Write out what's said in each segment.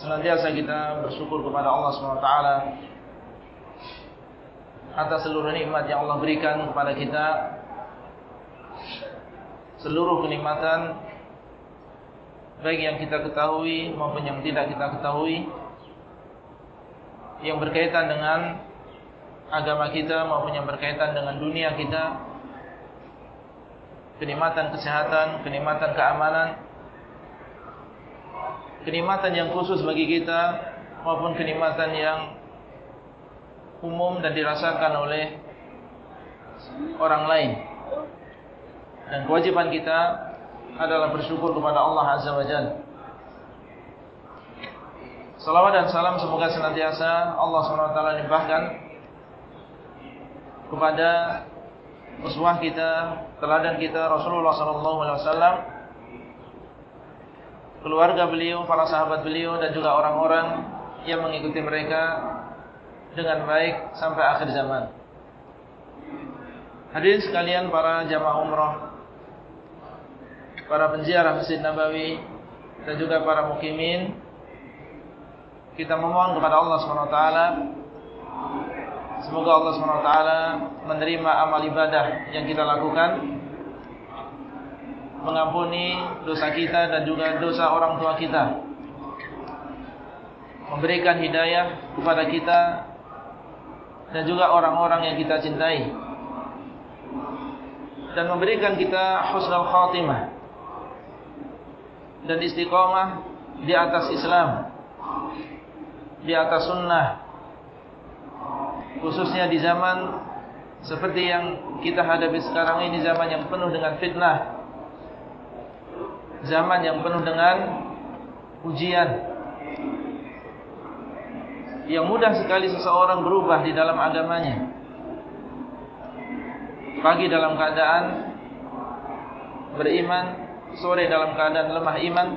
Senantiasa kita bersyukur kepada Allah SWT Atas seluruh nikmat yang Allah berikan kepada kita Seluruh kenikmatan Baik yang kita ketahui maupun yang tidak kita ketahui Yang berkaitan dengan Agama kita maupun yang berkaitan dengan dunia kita Kenikmatan kesehatan, kenikmatan keamanan kenikmatan yang khusus bagi kita maupun kenikmatan yang umum dan dirasakan oleh orang lain. Dan kewajiban kita adalah bersyukur kepada Allah Azza wa Jalla. Salawat dan salam semoga senantiasa Allah SWT limpahkan kepada uswah kita, teladan kita Rasulullah SAW keluarga beliau, para sahabat beliau dan juga orang-orang yang mengikuti mereka dengan baik sampai akhir zaman. Hadirin sekalian para jamaah umrah, para penziarah Masjid Nabawi dan juga para mukimin, kita memohon kepada Allah SWT Semoga Allah SWT menerima amal ibadah yang kita lakukan mengampuni dosa kita dan juga dosa orang tua kita. Memberikan hidayah kepada kita dan juga orang-orang yang kita cintai. Dan memberikan kita husnul khatimah dan istiqamah di atas Islam di atas sunnah khususnya di zaman seperti yang kita hadapi sekarang ini zaman yang penuh dengan fitnah zaman yang penuh dengan ujian yang mudah sekali seseorang berubah di dalam agamanya. Pagi dalam keadaan beriman sore dalam keadaan lemah iman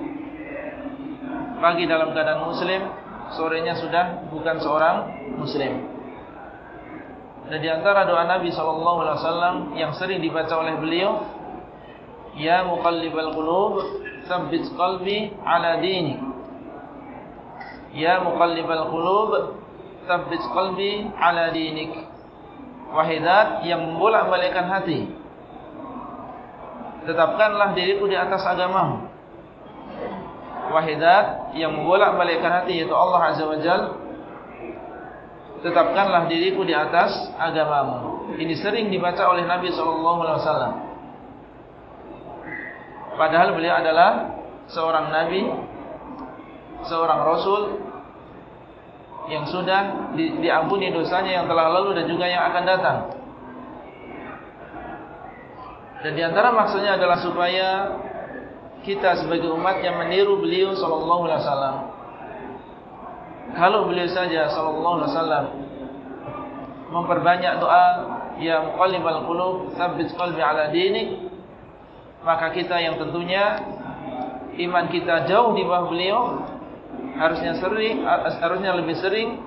pagi dalam keadaan muslim sorenya sudah bukan seorang muslim. Dan di antara doa Nabi SAW yang sering dibaca oleh beliau Ya muqallibal qulub Thabbit qalbi ala dinik. Ya muqallibal qulub Thabbit qalbi ala dinik. Wahidat yang membolak balikan hati Tetapkanlah diriku di atas agamamu. Wahidat yang membolak balikan hati Yaitu Allah Azza wa Jal Tetapkanlah diriku di atas agamamu. Ini sering dibaca oleh Nabi SAW Padahal beliau adalah seorang nabi, seorang rasul yang sudah di, diampuni dosanya yang telah lalu dan juga yang akan datang. Dan di antara maksudnya adalah supaya kita sebagai umat yang meniru beliau wasallam. Kalau beliau saja wasallam memperbanyak doa ya muqallibal qulub tsabbit qalbi ala dinik maka kita yang tentunya iman kita jauh di bawah beliau harusnya sering harusnya lebih sering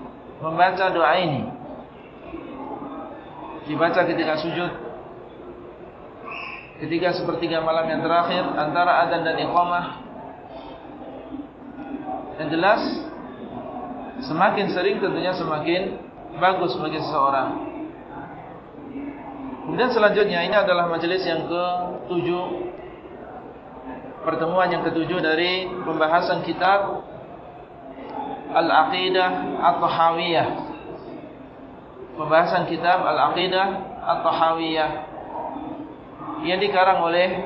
membaca doa ini. Dibaca ketika sujud. Ketika sepertiga malam yang terakhir antara adzan dan iqamah. Yang jelas semakin sering tentunya semakin bagus bagi seseorang Kemudian selanjutnya ini adalah majelis yang ke-7 Pertemuan yang ke-7 dari pembahasan kitab Al-Aqidah At-Tahawiyah. Pembahasan kitab Al-Aqidah At-Tahawiyah. Yang dikarang oleh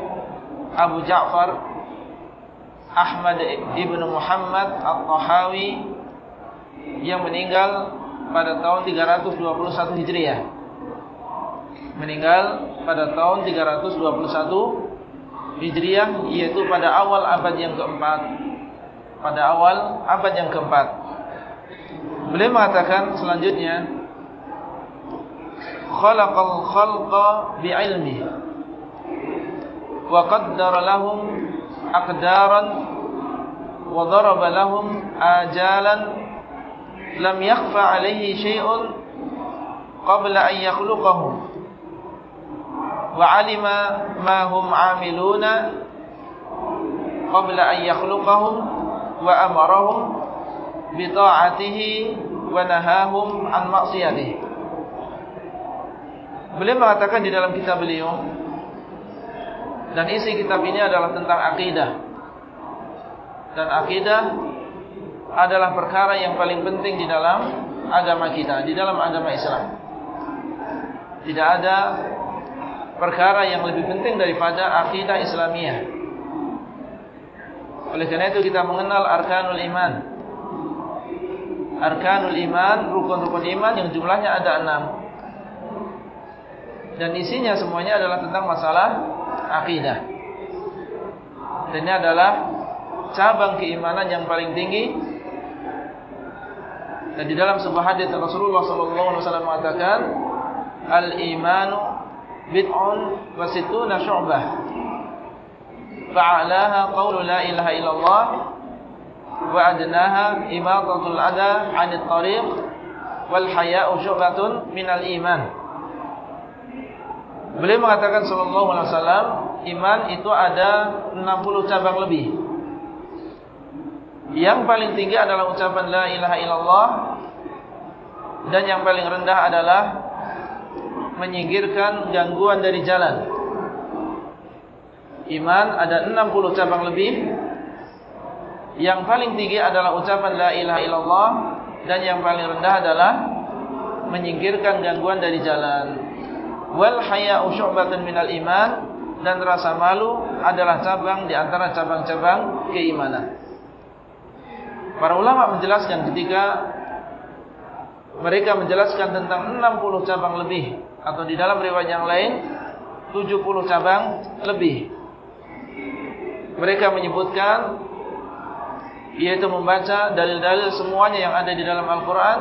Abu Ja'far Ahmad Ibn Muhammad At-Tahawi Yang meninggal pada tahun 321 Hijriah meninggal pada tahun 321 Hijriah yaitu pada awal abad yang keempat. Pada awal abad yang keempat. Beliau mengatakan selanjutnya Khalaqal khalqa bi'ilmi Wa qaddara lahum aqdaran Wa daraba lahum ajalan Lam yakhfa alaihi syai'un Qabla an yakhluqahum Wa alima ma hum amiluna Qabla an yakhluqahum Wa amarahum bita'atihi wa nahahum an maksiyatihi. Beliau mengatakan di dalam kitab beliau dan isi kitab ini adalah tentang akidah. Dan akidah adalah perkara yang paling penting di dalam agama kita, di dalam agama Islam. Tidak ada perkara yang lebih penting daripada akidah Islamiyah. Oleh karena itu kita mengenal arkanul iman arkanul iman, rukun-rukun iman yang jumlahnya ada enam. Dan isinya semuanya adalah tentang masalah akidah. Dan ini adalah cabang keimanan yang paling tinggi. Dan di dalam sebuah hadis Rasulullah SAW mengatakan, Al-imanu bid'un wa situna syu'bah. Fa'alaha qawlu la ilaha illallah wa adnaha imatatul adha 'anil tariq wal haya'u syu'batun minal iman. Beliau mengatakan sallallahu alaihi wasallam, iman itu ada 60 cabang lebih. Yang paling tinggi adalah ucapan la ilaha illallah dan yang paling rendah adalah menyingkirkan gangguan dari jalan. Iman ada 60 cabang lebih yang paling tinggi adalah ucapan la ilaha illallah dan yang paling rendah adalah menyingkirkan gangguan dari jalan. Wal haya'u syu'batun minal iman dan rasa malu adalah cabang di antara cabang-cabang keimanan. Para ulama menjelaskan ketika mereka menjelaskan tentang 60 cabang lebih atau di dalam riwayat yang lain 70 cabang lebih. Mereka menyebutkan yaitu membaca dalil-dalil semuanya yang ada di dalam Al-Quran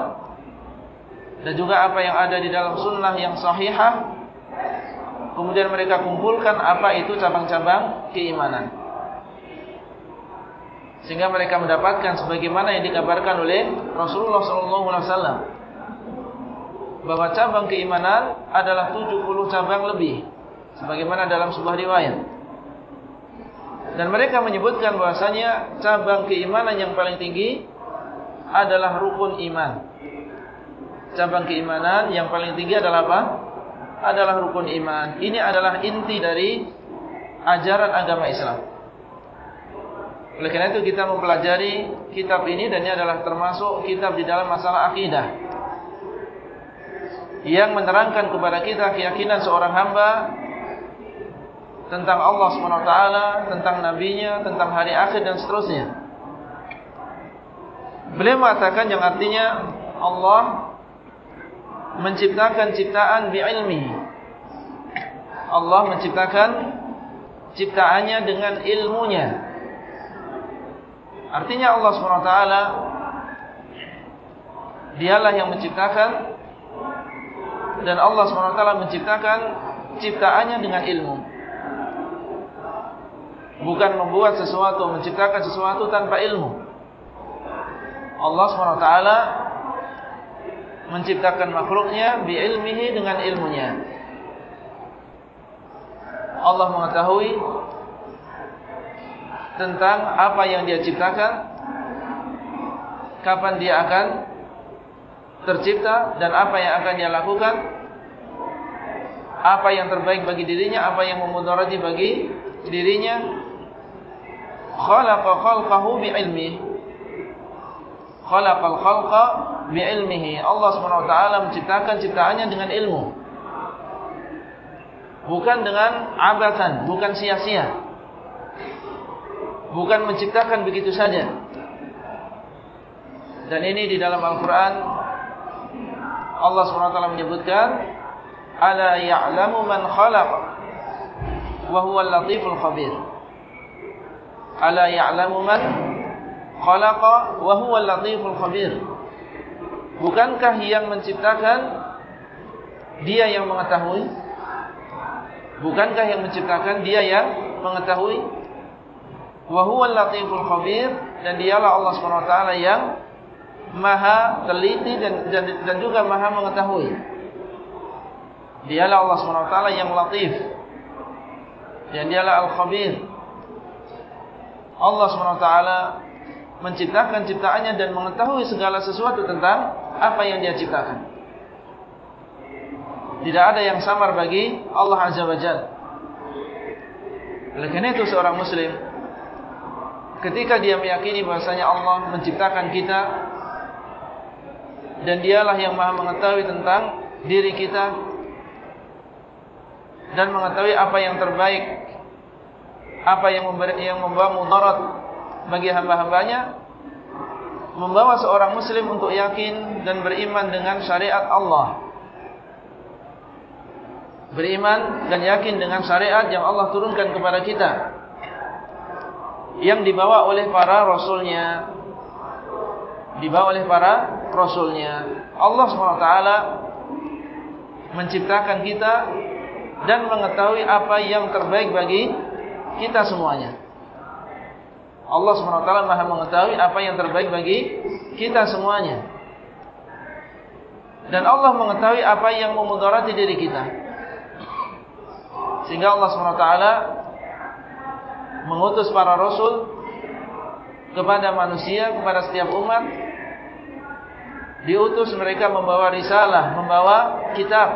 dan juga apa yang ada di dalam sunnah yang sahihah. Kemudian mereka kumpulkan apa itu cabang-cabang keimanan. Sehingga mereka mendapatkan sebagaimana yang dikabarkan oleh Rasulullah SAW bahwa cabang keimanan adalah 70 cabang lebih sebagaimana dalam sebuah riwayat dan mereka menyebutkan bahasanya cabang keimanan yang paling tinggi adalah rukun iman. Cabang keimanan yang paling tinggi adalah apa? Adalah rukun iman. Ini adalah inti dari ajaran agama Islam. Oleh karena itu kita mempelajari kitab ini dan ini adalah termasuk kitab di dalam masalah akidah. Yang menerangkan kepada kita keyakinan seorang hamba tentang Allah SWT, tentang Nabi-Nya, tentang hari akhir dan seterusnya. Beliau mengatakan yang artinya Allah menciptakan ciptaan bi'ilmi. Allah menciptakan ciptaannya dengan ilmunya. Artinya Allah SWT dialah yang menciptakan dan Allah SWT menciptakan ciptaannya dengan ilmu bukan membuat sesuatu, menciptakan sesuatu tanpa ilmu. Allah SWT menciptakan makhluknya biilmihi dengan ilmunya. Allah mengetahui tentang apa yang dia ciptakan, kapan dia akan tercipta dan apa yang akan dia lakukan, apa yang terbaik bagi dirinya, apa yang memudarati bagi dirinya, khalaqa khalqahu bi'ilmi. Khalaqal khalqa bi'ilmihi. Allah SWT menciptakan ciptaannya dengan ilmu. Bukan dengan abatan bukan sia-sia. Bukan menciptakan begitu saja. Dan ini di dalam Al-Quran Allah SWT menyebutkan ala ya'lamu man khalaq wa huwa al-latiful khabir ala ya'lamu man khalaqa wa huwa al-latiful khabir Bukankah yang menciptakan dia yang mengetahui? Bukankah yang menciptakan dia yang mengetahui? Wa huwal latiful khabir dan dialah Allah SWT yang maha teliti dan, dan, dan juga maha mengetahui. Dialah Allah SWT yang latif dan dialah al-khabir. Allah SWT menciptakan ciptaannya dan mengetahui segala sesuatu tentang apa yang dia ciptakan. Tidak ada yang samar bagi Allah Azza wa Jal. Oleh itu seorang muslim ketika dia meyakini bahasanya Allah menciptakan kita dan dialah yang maha mengetahui tentang diri kita dan mengetahui apa yang terbaik apa yang membawa mudarat bagi hamba-hambanya membawa seorang muslim untuk yakin dan beriman dengan syariat Allah. Beriman dan yakin dengan syariat yang Allah turunkan kepada kita yang dibawa oleh para rasulnya dibawa oleh para rasulnya. Allah SWT menciptakan kita dan mengetahui apa yang terbaik bagi kita semuanya. Allah SWT maha mengetahui apa yang terbaik bagi kita semuanya. Dan Allah mengetahui apa yang memudarati diri kita. Sehingga Allah SWT mengutus para rasul kepada manusia, kepada setiap umat. Diutus mereka membawa risalah, membawa kitab.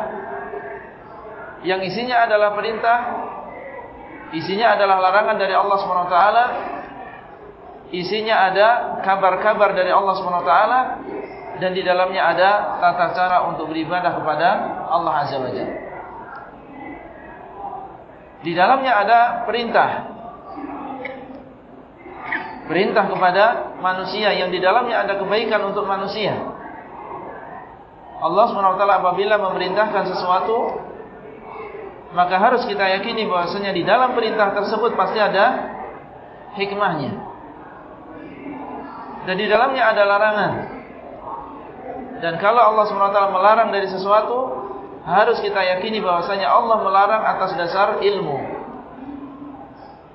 Yang isinya adalah perintah, isinya adalah larangan dari Allah SWT. Isinya ada kabar-kabar dari Allah SWT. Dan di dalamnya ada tata cara untuk beribadah kepada Allah Azza wa Jalla. Di dalamnya ada perintah perintah kepada manusia yang di dalamnya ada kebaikan untuk manusia. Allah SWT apabila memerintahkan sesuatu, maka harus kita yakini bahwasanya di dalam perintah tersebut pasti ada hikmahnya. Dan di dalamnya ada larangan. Dan kalau Allah SWT melarang dari sesuatu, harus kita yakini bahwasanya Allah melarang atas dasar ilmu.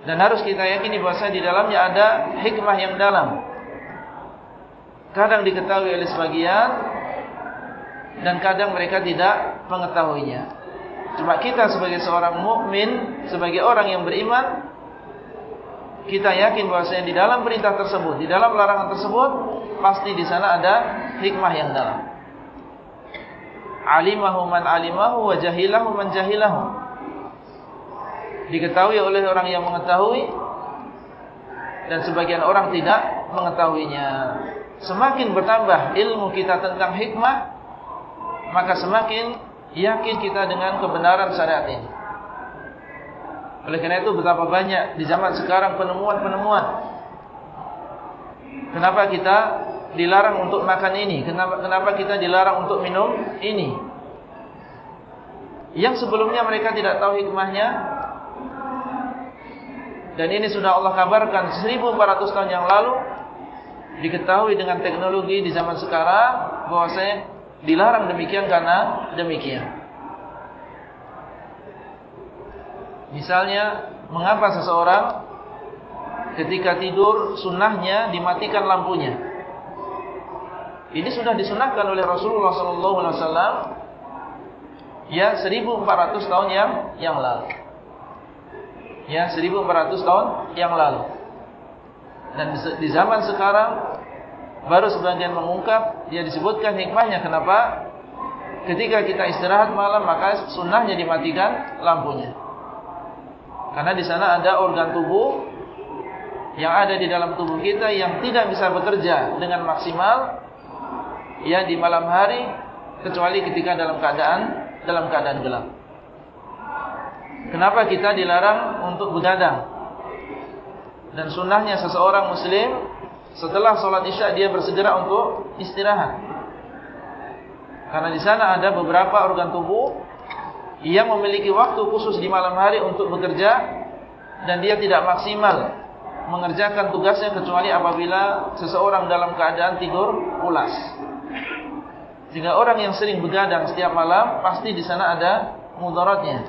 Dan harus kita yakini bahawa di dalamnya ada hikmah yang dalam. Kadang diketahui oleh sebagian dan kadang mereka tidak mengetahuinya. Cuma kita sebagai seorang mukmin, sebagai orang yang beriman, kita yakin bahwasanya di dalam perintah tersebut, di dalam larangan tersebut, pasti di sana ada hikmah yang dalam. Alimahu man alimahu wa jahilahu man jahilahu diketahui oleh orang yang mengetahui dan sebagian orang tidak mengetahuinya. Semakin bertambah ilmu kita tentang hikmah, maka semakin yakin kita dengan kebenaran syariat ini. Oleh karena itu betapa banyak di zaman sekarang penemuan-penemuan. Kenapa kita dilarang untuk makan ini? Kenapa kenapa kita dilarang untuk minum ini? Yang sebelumnya mereka tidak tahu hikmahnya, dan ini sudah Allah kabarkan 1400 tahun yang lalu diketahui dengan teknologi di zaman sekarang bahwa saya dilarang demikian karena demikian. Misalnya, mengapa seseorang ketika tidur sunnahnya dimatikan lampunya? Ini sudah disunahkan oleh Rasulullah SAW ya 1400 tahun yang yang lalu ya 1400 tahun yang lalu. Dan di zaman sekarang baru sebagian mengungkap dia disebutkan hikmahnya kenapa ketika kita istirahat malam maka sunnahnya dimatikan lampunya. Karena di sana ada organ tubuh yang ada di dalam tubuh kita yang tidak bisa bekerja dengan maksimal ya di malam hari kecuali ketika dalam keadaan dalam keadaan gelap. Kenapa kita dilarang untuk begadang? Dan sunnahnya seseorang muslim setelah sholat isya dia bersegera untuk istirahat. Karena di sana ada beberapa organ tubuh yang memiliki waktu khusus di malam hari untuk bekerja dan dia tidak maksimal mengerjakan tugasnya kecuali apabila seseorang dalam keadaan tidur pulas. Jika orang yang sering begadang setiap malam, pasti di sana ada mudaratnya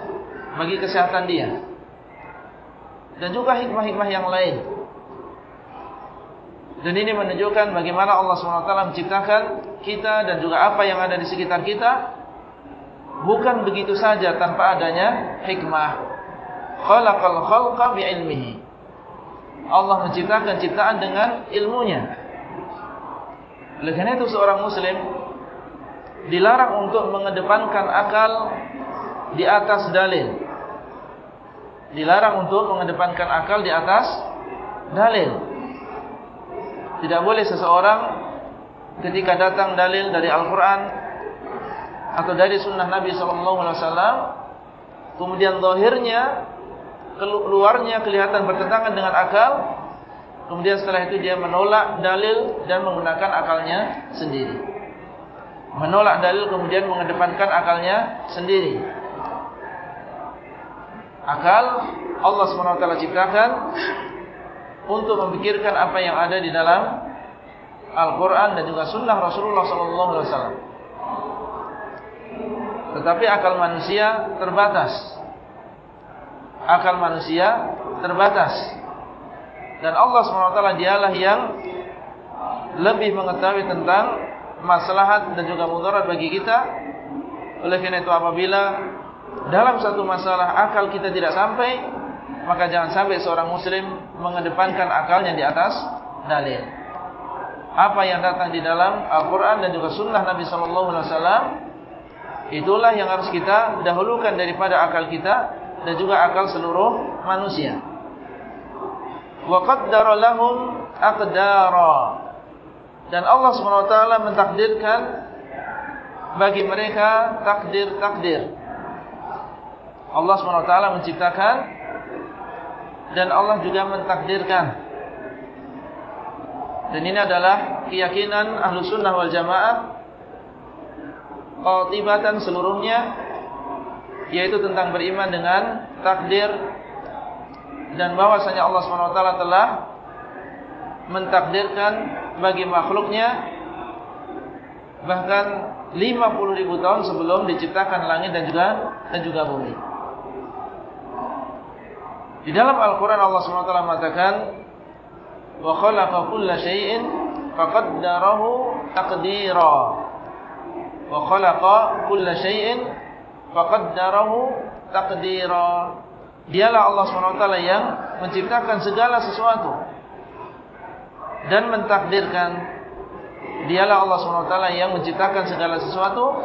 bagi kesehatan dia. Dan juga hikmah-hikmah yang lain. Dan ini menunjukkan bagaimana Allah SWT menciptakan kita dan juga apa yang ada di sekitar kita. Bukan begitu saja tanpa adanya hikmah. Khalaqal khalqa bi'ilmihi. Allah menciptakan ciptaan dengan ilmunya. Oleh karena itu seorang muslim dilarang untuk mengedepankan akal di atas dalil. Dilarang untuk mengedepankan akal di atas dalil. Tidak boleh seseorang ketika datang dalil dari Al-Quran atau dari Sunnah Nabi SAW, kemudian zahirnya, keluarnya kelihatan bertentangan dengan akal, kemudian setelah itu dia menolak dalil dan menggunakan akalnya sendiri menolak dalil kemudian mengedepankan akalnya sendiri. Akal Allah SWT ciptakan untuk memikirkan apa yang ada di dalam Al-Quran dan juga Sunnah Rasulullah SAW. Tetapi akal manusia terbatas. Akal manusia terbatas. Dan Allah SWT dialah yang lebih mengetahui tentang maslahat dan juga mudarat bagi kita. Oleh karena itu apabila dalam satu masalah akal kita tidak sampai, maka jangan sampai seorang muslim mengedepankan akalnya di atas dalil. Apa yang datang di dalam Al-Quran dan juga sunnah Nabi SAW, itulah yang harus kita dahulukan daripada akal kita dan juga akal seluruh manusia. وَقَدَّرَ لَهُمْ أَقْدَارًا Dan Allah SWT mentakdirkan bagi mereka takdir-takdir. Allah SWT menciptakan dan Allah juga mentakdirkan. Dan ini adalah keyakinan ahlu sunnah wal jamaah Qatibatan seluruhnya Yaitu tentang beriman dengan takdir Dan bahwasanya Allah SWT telah Mentakdirkan bagi makhluknya bahkan 50 ribu tahun sebelum diciptakan langit dan juga dan juga bumi. Di dalam Al-Quran Allah SWT mengatakan wa khalaqa kulla shay'in faqaddarahu taqdira. Wa khalaqa kulla shay'in faqaddarahu taqdira. Dialah Allah SWT yang menciptakan segala sesuatu dan mentakdirkan. Dialah Allah SWT yang menciptakan segala sesuatu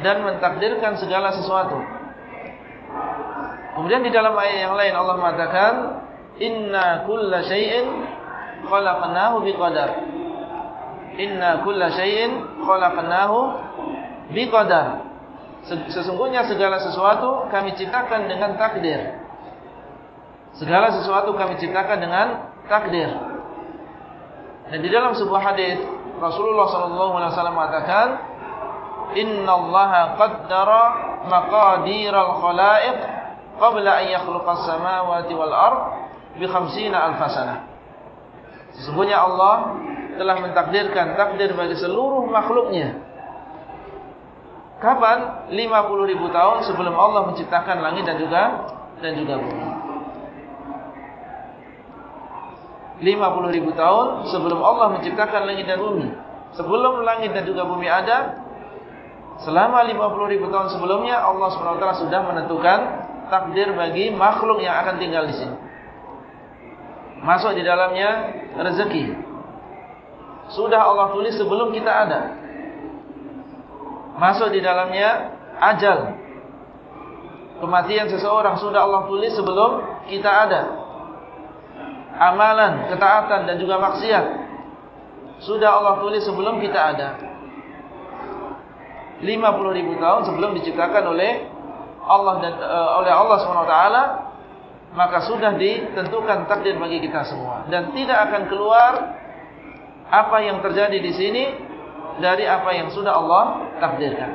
dan mentakdirkan segala sesuatu kemudian di dalam ayat yang lain Allah mengatakan inna kulla syai'in khalaqnahu biqadar. Inna kulla syai'in khalaqnahu biqadar. Sesungguhnya segala sesuatu kami ciptakan dengan takdir. Segala sesuatu kami ciptakan dengan takdir. Dan di dalam sebuah hadis Rasulullah wasallam mengatakan Inna Allah qaddara maqadir al-khalaiq qabla an yakhluqa as-samawati wal ard bi 50 alf sanah. Sesungguhnya Allah telah mentakdirkan takdir bagi seluruh makhluknya. Kapan? 50 ribu tahun sebelum Allah menciptakan langit dan juga dan juga bumi. 50 ribu tahun sebelum Allah menciptakan langit dan bumi. Sebelum langit dan juga bumi ada, selama 50 ribu tahun sebelumnya Allah SWT sudah menentukan takdir bagi makhluk yang akan tinggal di sini. Masuk di dalamnya rezeki. Sudah Allah tulis sebelum kita ada. Masuk di dalamnya ajal. Kematian seseorang sudah Allah tulis sebelum kita ada amalan, ketaatan dan juga maksiat sudah Allah tulis sebelum kita ada 50 ribu tahun sebelum diciptakan oleh Allah dan uh, oleh Allah SWT maka sudah ditentukan takdir bagi kita semua dan tidak akan keluar apa yang terjadi di sini dari apa yang sudah Allah takdirkan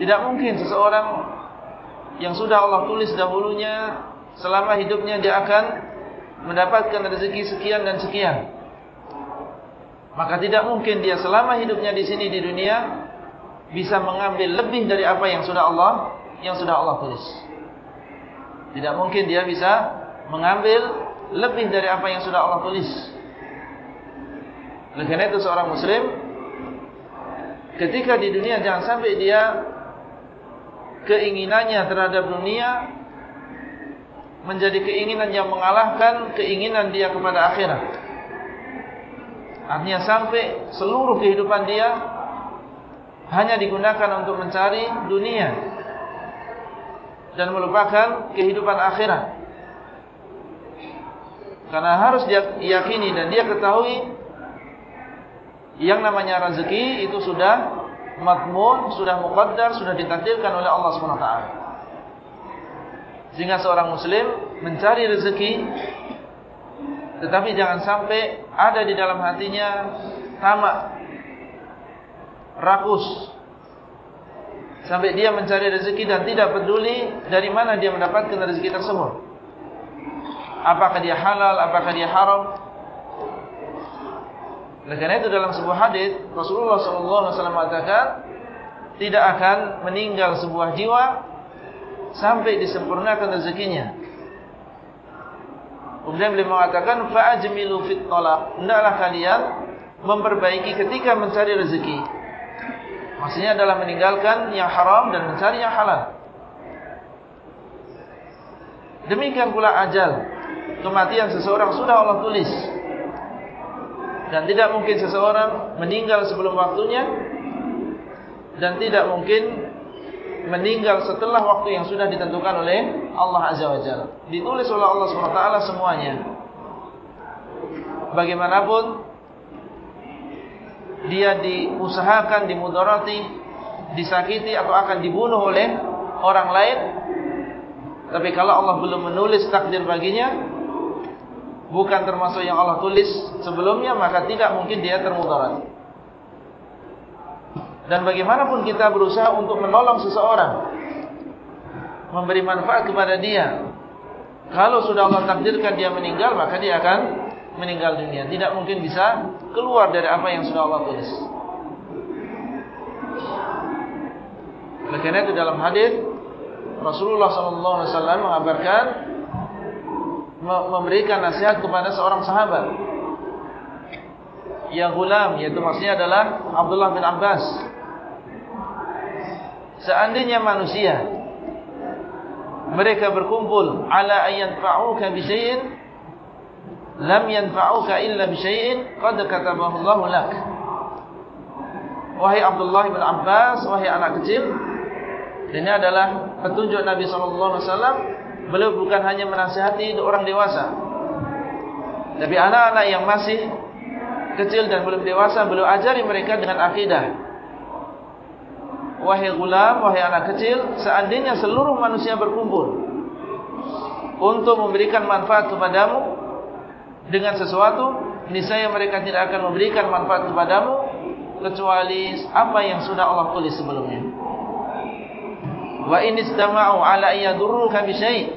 tidak mungkin seseorang yang sudah Allah tulis dahulunya selama hidupnya dia akan mendapatkan rezeki sekian dan sekian. Maka tidak mungkin dia selama hidupnya di sini di dunia bisa mengambil lebih dari apa yang sudah Allah yang sudah Allah tulis. Tidak mungkin dia bisa mengambil lebih dari apa yang sudah Allah tulis. Oleh karena itu seorang muslim ketika di dunia jangan sampai dia keinginannya terhadap dunia menjadi keinginan yang mengalahkan keinginan dia kepada akhirat. Artinya sampai seluruh kehidupan dia hanya digunakan untuk mencari dunia dan melupakan kehidupan akhirat. Karena harus dia yakini dan dia ketahui yang namanya rezeki itu sudah makmun, sudah muqaddar, sudah ditakdirkan oleh Allah SWT. Sehingga seorang muslim mencari rezeki tetapi jangan sampai ada di dalam hatinya tamak rakus sampai dia mencari rezeki dan tidak peduli dari mana dia mendapatkan rezeki tersebut apakah dia halal, apakah dia haram. Karena itu dalam sebuah hadis Rasulullah SAW mengatakan tidak akan meninggal sebuah jiwa sampai disempurnakan rezekinya. Kemudian beliau mengatakan fa'ajmilu fit talaq. Hendaklah kalian memperbaiki ketika mencari rezeki. Maksudnya adalah meninggalkan yang haram dan mencari yang halal. Demikian pula ajal kematian seseorang sudah Allah tulis. Dan tidak mungkin seseorang meninggal sebelum waktunya. Dan tidak mungkin meninggal setelah waktu yang sudah ditentukan oleh Allah Azza wa Jalla. Ditulis oleh Allah SWT semuanya. Bagaimanapun dia diusahakan, dimudarati, disakiti atau akan dibunuh oleh orang lain. Tapi kalau Allah belum menulis takdir baginya, bukan termasuk yang Allah tulis sebelumnya maka tidak mungkin dia termudarat. Dan bagaimanapun kita berusaha untuk menolong seseorang memberi manfaat kepada dia kalau sudah Allah takdirkan dia meninggal maka dia akan meninggal dunia tidak mungkin bisa keluar dari apa yang sudah Allah tulis. Karena itu dalam hadis Rasulullah SAW mengabarkan memberikan nasihat kepada seorang sahabat. Yang gulam yaitu maksudnya adalah Abdullah bin Abbas. Seandainya manusia mereka berkumpul ala ayanfa'uka bi syai'in lam yanfa'uka illa bi syai'in qad katabahu Allah lak wahai Abdullah bin Abbas wahai anak kecil ini adalah petunjuk Nabi sallallahu alaihi wasallam beliau bukan hanya menasihati orang dewasa. Tapi anak-anak yang masih kecil dan belum dewasa, beliau ajari mereka dengan akidah. Wahai gulam, wahai anak kecil, seandainya seluruh manusia berkumpul untuk memberikan manfaat kepadamu dengan sesuatu, niscaya mereka tidak akan memberikan manfaat kepadamu kecuali apa yang sudah Allah tulis sebelumnya. Wa in istama'u 'ala ayyadurruka bi syai'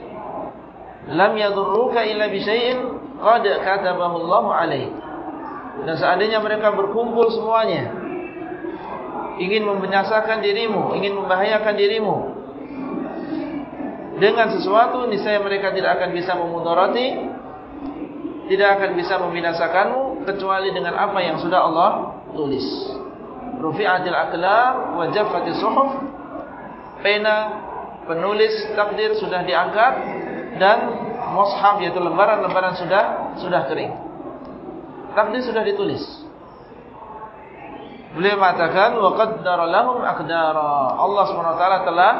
lam yadurruka illa bi syai'in qad katabahu Allah 'alaik. Dan seandainya mereka berkumpul semuanya ingin membinasakan dirimu, ingin membahayakan dirimu dengan sesuatu niscaya mereka tidak akan bisa memudarati tidak akan bisa membinasakanmu kecuali dengan apa yang sudah Allah tulis. Rufi'atil aqlam wa jaffatis suhuf. Pena penulis takdir sudah diangkat dan mushaf yaitu lembaran-lembaran sudah sudah kering. Takdir sudah ditulis. Beliau mengatakan wa qaddara lahum aqdara. Allah SWT telah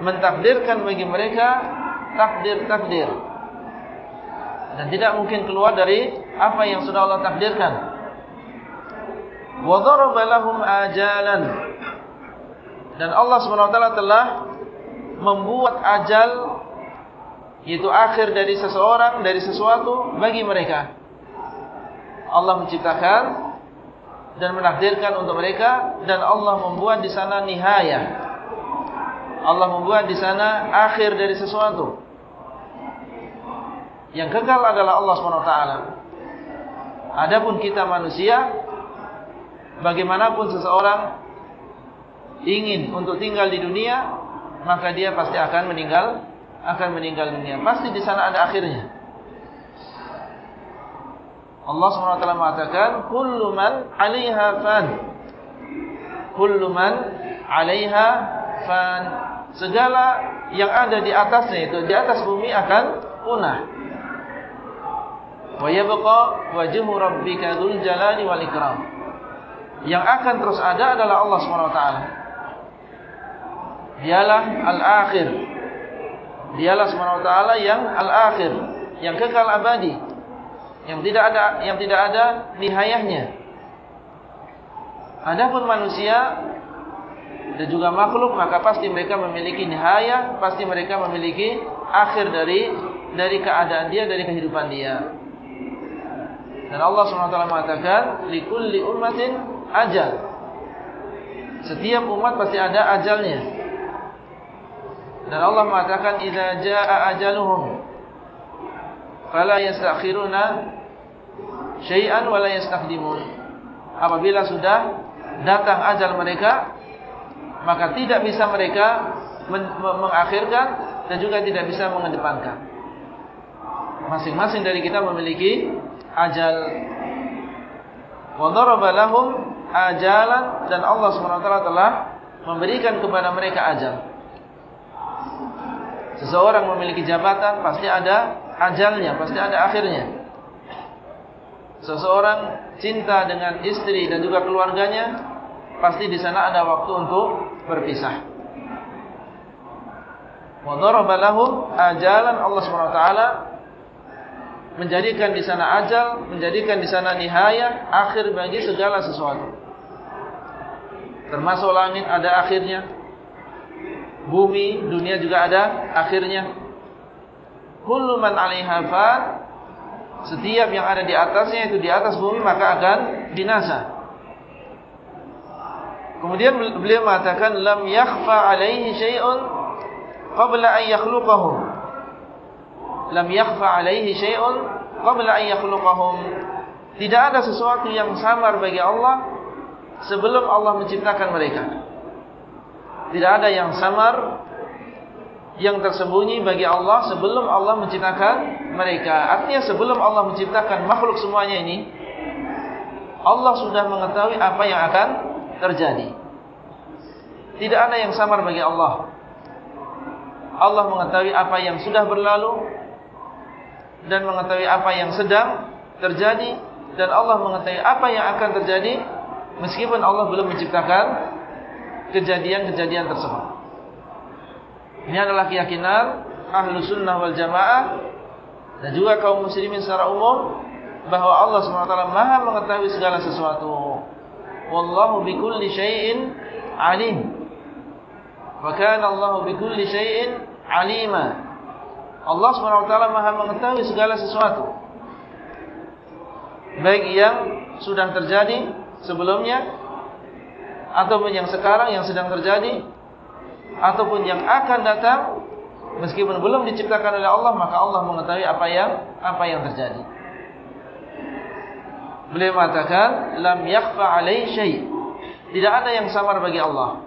mentakdirkan bagi mereka takdir-takdir. Dan tidak mungkin keluar dari apa yang sudah Allah takdirkan. Wa daraba lahum ajalan. Dan Allah SWT telah membuat ajal yaitu akhir dari seseorang dari sesuatu bagi mereka. Allah menciptakan dan menakdirkan untuk mereka dan Allah membuat di sana nihayah. Allah membuat di sana akhir dari sesuatu. Yang kekal adalah Allah SWT. Adapun kita manusia bagaimanapun seseorang ingin untuk tinggal di dunia, maka dia pasti akan meninggal, akan meninggal dunia. Pasti di sana ada akhirnya. Allah SWT mengatakan, "Kullu man 'alaiha fan." Kullu man 'alaiha fan. Segala yang ada di atasnya itu, di atas bumi akan punah. Wa yabqa wajhu rabbika dzul jalali wal ikram. Yang akan terus ada adalah Allah SWT. Dialah al-akhir. Dialah SWT yang al-akhir, yang kekal abadi yang tidak ada yang tidak ada nihayahnya. Adapun manusia dan juga makhluk maka pasti mereka memiliki nihayah, pasti mereka memiliki akhir dari dari keadaan dia, dari kehidupan dia. Dan Allah SWT mengatakan, likulli ummatin ajal. Setiap umat pasti ada ajalnya. Dan Allah mengatakan, idza jaa ajaluhum fala yastakhiruna syai'an wa la yastaqdimun. Apabila sudah datang ajal mereka, maka tidak bisa mereka mengakhirkan dan juga tidak bisa mengedepankan. Masing-masing dari kita memiliki ajal. Wa daraba lahum ajalan dan Allah SWT telah memberikan kepada mereka ajal. Seseorang memiliki jabatan pasti ada ajalnya, pasti ada akhirnya seseorang cinta dengan istri dan juga keluarganya, pasti di sana ada waktu untuk berpisah. Wadaraba lahum ajalan Allah SWT menjadikan di sana ajal, menjadikan di sana nihayah, akhir bagi segala sesuatu. Termasuk langit ada akhirnya, bumi, dunia juga ada akhirnya. Kullu man 'alaiha setiap yang ada di atasnya itu di atas bumi maka akan binasa. Kemudian beliau mengatakan lam yakhfa alaihi syai'un qabla an yakhluqahum. Lam yakhfa alaihi syai'un qabla an yakhluqahum. Tidak ada sesuatu yang samar bagi Allah sebelum Allah menciptakan mereka. Tidak ada yang samar yang tersembunyi bagi Allah sebelum Allah menciptakan mereka. Artinya sebelum Allah menciptakan makhluk semuanya ini, Allah sudah mengetahui apa yang akan terjadi. Tidak ada yang samar bagi Allah. Allah mengetahui apa yang sudah berlalu dan mengetahui apa yang sedang terjadi dan Allah mengetahui apa yang akan terjadi meskipun Allah belum menciptakan kejadian-kejadian tersebut. Ini adalah keyakinan ahlu sunnah wal jamaah dan juga kaum muslimin secara umum bahawa Allah SWT maha mengetahui segala sesuatu. Wallahu bikulli syai'in alim. Wa kana Allah bikulli syai'in alima. Allah SWT maha mengetahui segala sesuatu. Baik yang sudah terjadi sebelumnya ataupun yang sekarang yang sedang terjadi ataupun yang akan datang meskipun belum diciptakan oleh Allah maka Allah mengetahui apa yang apa yang terjadi. Beliau mengatakan lam yakhfa alai syai. Tidak ada yang samar bagi Allah.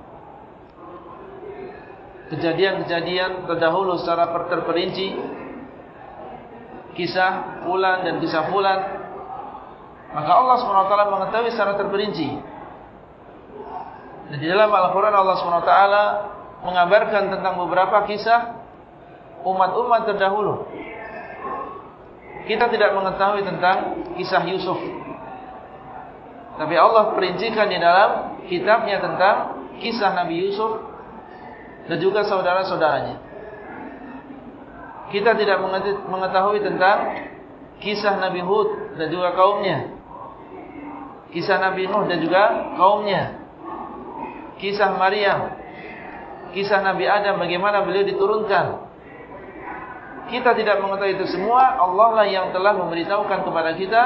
Kejadian-kejadian terdahulu secara terperinci kisah fulan dan kisah fulan maka Allah SWT mengetahui secara terperinci. Dan di dalam Al-Quran Allah SWT mengabarkan tentang beberapa kisah umat-umat terdahulu. Kita tidak mengetahui tentang kisah Yusuf. Tapi Allah perincikan di dalam kitabnya tentang kisah Nabi Yusuf dan juga saudara-saudaranya. Kita tidak mengetahui tentang kisah Nabi Hud dan juga kaumnya. Kisah Nabi Nuh dan juga kaumnya. Kisah Maryam kisah Nabi Adam bagaimana beliau diturunkan. Kita tidak mengetahui itu semua, Allah lah yang telah memberitahukan kepada kita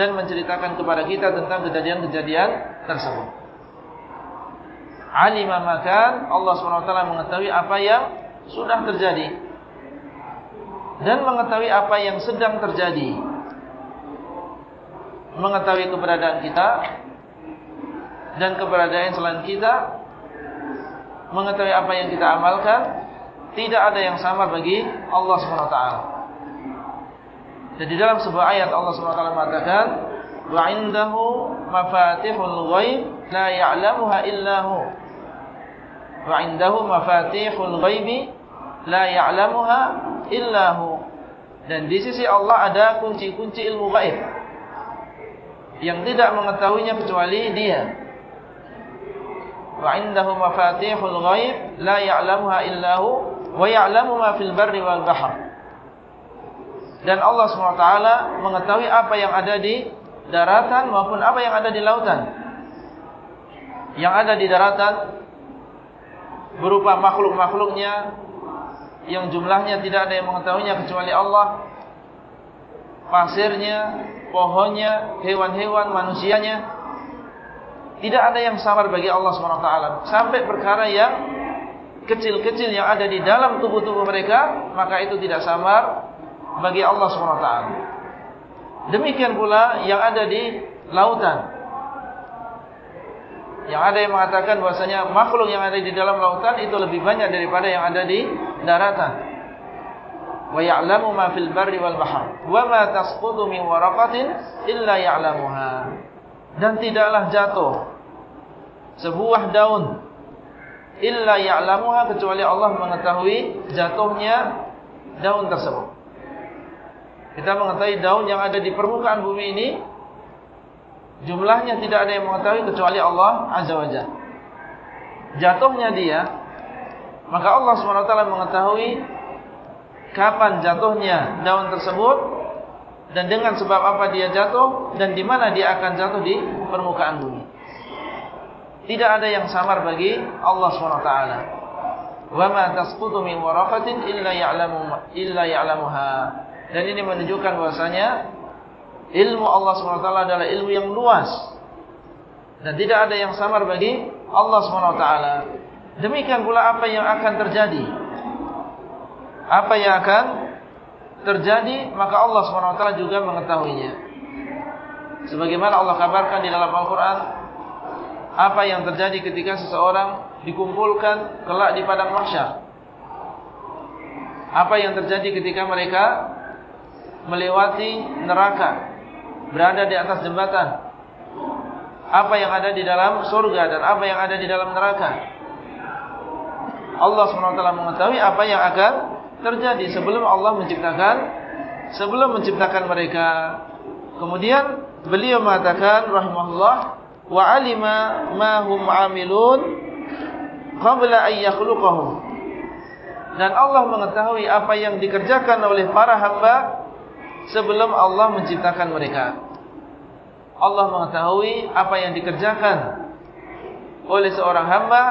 dan menceritakan kepada kita tentang kejadian-kejadian tersebut. Alima makan Allah SWT mengetahui apa yang sudah terjadi. Dan mengetahui apa yang sedang terjadi. Mengetahui keberadaan kita dan keberadaan selain kita. Mengetahui apa yang kita amalkan. Tidak ada yang sama bagi Allah SWT. Jadi dalam sebuah ayat Allah SWT mengatakan wa indahu mafatihul ghaib la ya'lamuha illahu wa indahu mafatihul ghaib la ya'lamuha illahu dan di sisi Allah ada kunci-kunci ilmu gaib yang tidak mengetahuinya kecuali Dia. Wa indahu mafatihul ghaib la ya'lamuha illa hu wa ya'lamu ma fil barri wal bahr. Dan Allah SWT mengetahui apa yang ada di daratan maupun apa yang ada di lautan. Yang ada di daratan berupa makhluk-makhluknya yang jumlahnya tidak ada yang mengetahuinya kecuali Allah. Pasirnya, pohonnya, hewan-hewan, manusianya. Tidak ada yang samar bagi Allah SWT. Sampai perkara yang kecil-kecil yang ada di dalam tubuh-tubuh mereka, maka itu tidak samar bagi Allah SWT. Demikian pula yang ada di lautan. Yang ada yang mengatakan bahasanya makhluk yang ada di dalam lautan itu lebih banyak daripada yang ada di daratan. Wa ya'lamu ma fil barri wal bahr wa ma tasqutu min waraqatin illa ya'lamuha. Dan tidaklah jatuh sebuah daun illa ya'lamuha kecuali Allah mengetahui jatuhnya daun tersebut kita mengetahui daun yang ada di permukaan bumi ini jumlahnya tidak ada yang mengetahui kecuali Allah azza wajalla jatuhnya dia maka Allah SWT mengetahui kapan jatuhnya daun tersebut dan dengan sebab apa dia jatuh dan di mana dia akan jatuh di permukaan bumi. Tidak ada yang samar bagi Allah SWT. Wa min waraqatin illa ya'lamu illa ya'lamuha. Dan ini menunjukkan bahwasanya ilmu Allah SWT adalah ilmu yang luas. Dan tidak ada yang samar bagi Allah SWT. Demikian pula apa yang akan terjadi apa yang akan terjadi maka Allah SWT juga mengetahuinya sebagaimana Allah kabarkan di dalam Al-Quran apa yang terjadi ketika seseorang dikumpulkan kelak di padang mahsyar apa yang terjadi ketika mereka melewati neraka berada di atas jembatan apa yang ada di dalam surga dan apa yang ada di dalam neraka Allah SWT mengetahui apa yang akan terjadi sebelum Allah menciptakan sebelum menciptakan mereka. Kemudian beliau mengatakan rahimahullah wa alima ma hum amilun qabla an yakhluqahum. Dan Allah mengetahui apa yang dikerjakan oleh para hamba sebelum Allah menciptakan mereka. Allah mengetahui apa yang dikerjakan oleh seorang hamba.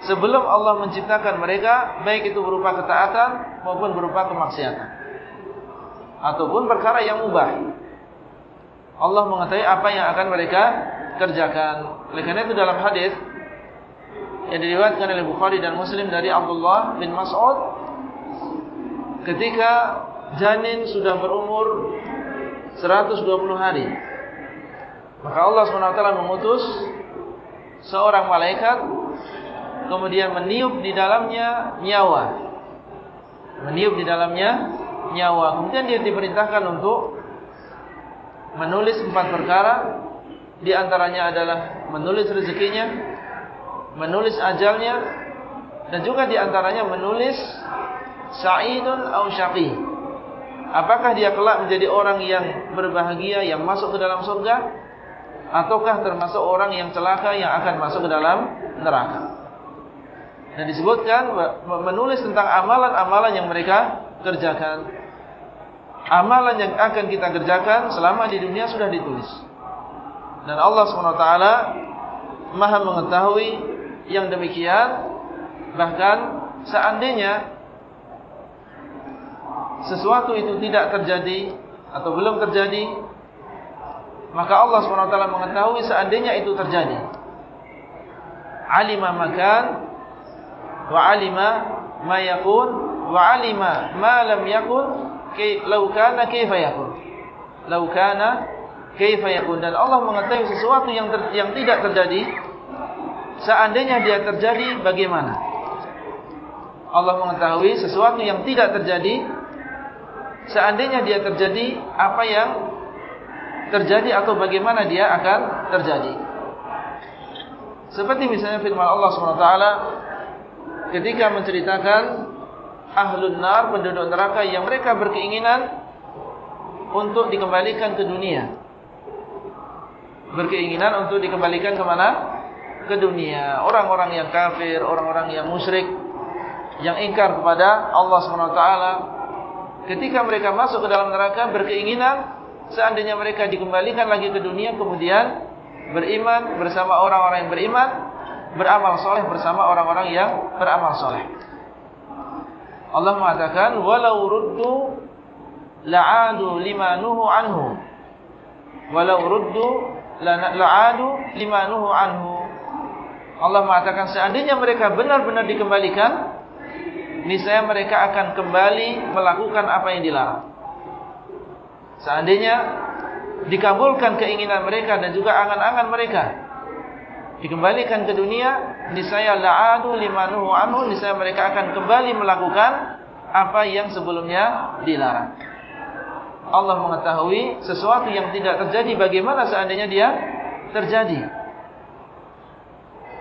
Sebelum Allah menciptakan mereka baik itu berupa ketaatan maupun berupa kemaksiatan. Ataupun perkara yang mubah. Allah mengetahui apa yang akan mereka kerjakan. Oleh karena itu dalam hadis yang diriwayatkan oleh Bukhari dan Muslim dari Abdullah bin Mas'ud ketika janin sudah berumur 120 hari maka Allah SWT mengutus seorang malaikat kemudian meniup di dalamnya nyawa. Meniup di dalamnya nyawa. Kemudian dia diperintahkan untuk menulis empat perkara. Di antaranya adalah menulis rezekinya, menulis ajalnya, dan juga di antaranya menulis sa'idun au syaqi. Apakah dia kelak menjadi orang yang berbahagia yang masuk ke dalam surga ataukah termasuk orang yang celaka yang akan masuk ke dalam neraka? Dan disebutkan menulis tentang amalan-amalan yang mereka kerjakan. Amalan yang akan kita kerjakan selama di dunia sudah ditulis. Dan Allah SWT maha mengetahui yang demikian. Bahkan seandainya sesuatu itu tidak terjadi atau belum terjadi. Maka Allah SWT mengetahui seandainya itu terjadi. Alimah makan wa alima ma yakun wa alima ma lam yakun law kana kayfa yakun law kana kaifa yakun dan Allah mengetahui sesuatu yang ter, yang tidak terjadi seandainya dia terjadi bagaimana Allah mengetahui sesuatu yang tidak terjadi seandainya dia terjadi apa yang terjadi atau bagaimana dia akan terjadi? Seperti misalnya firman Allah SWT ketika menceritakan ahlun nar penduduk neraka yang mereka berkeinginan untuk dikembalikan ke dunia. Berkeinginan untuk dikembalikan ke mana? Ke dunia. Orang-orang yang kafir orang-orang yang musyrik yang ingkar kepada Allah SWT ketika mereka masuk ke dalam neraka berkeinginan seandainya mereka dikembalikan lagi ke dunia kemudian beriman bersama orang-orang yang beriman beramal soleh bersama orang-orang yang beramal soleh. Allah mengatakan walau ruddu la'adu lima nuhu anhu. Walau ruddu la'adu lima nuhu anhu. Allah mengatakan seandainya mereka benar-benar dikembalikan niscaya mereka akan kembali melakukan apa yang dilarang. Seandainya dikabulkan keinginan mereka dan juga angan-angan mereka dikembalikan ke dunia, niscaya la'adu limanuhu anhu, niscaya mereka akan kembali melakukan apa yang sebelumnya dilarang. Allah mengetahui sesuatu yang tidak terjadi bagaimana seandainya dia terjadi.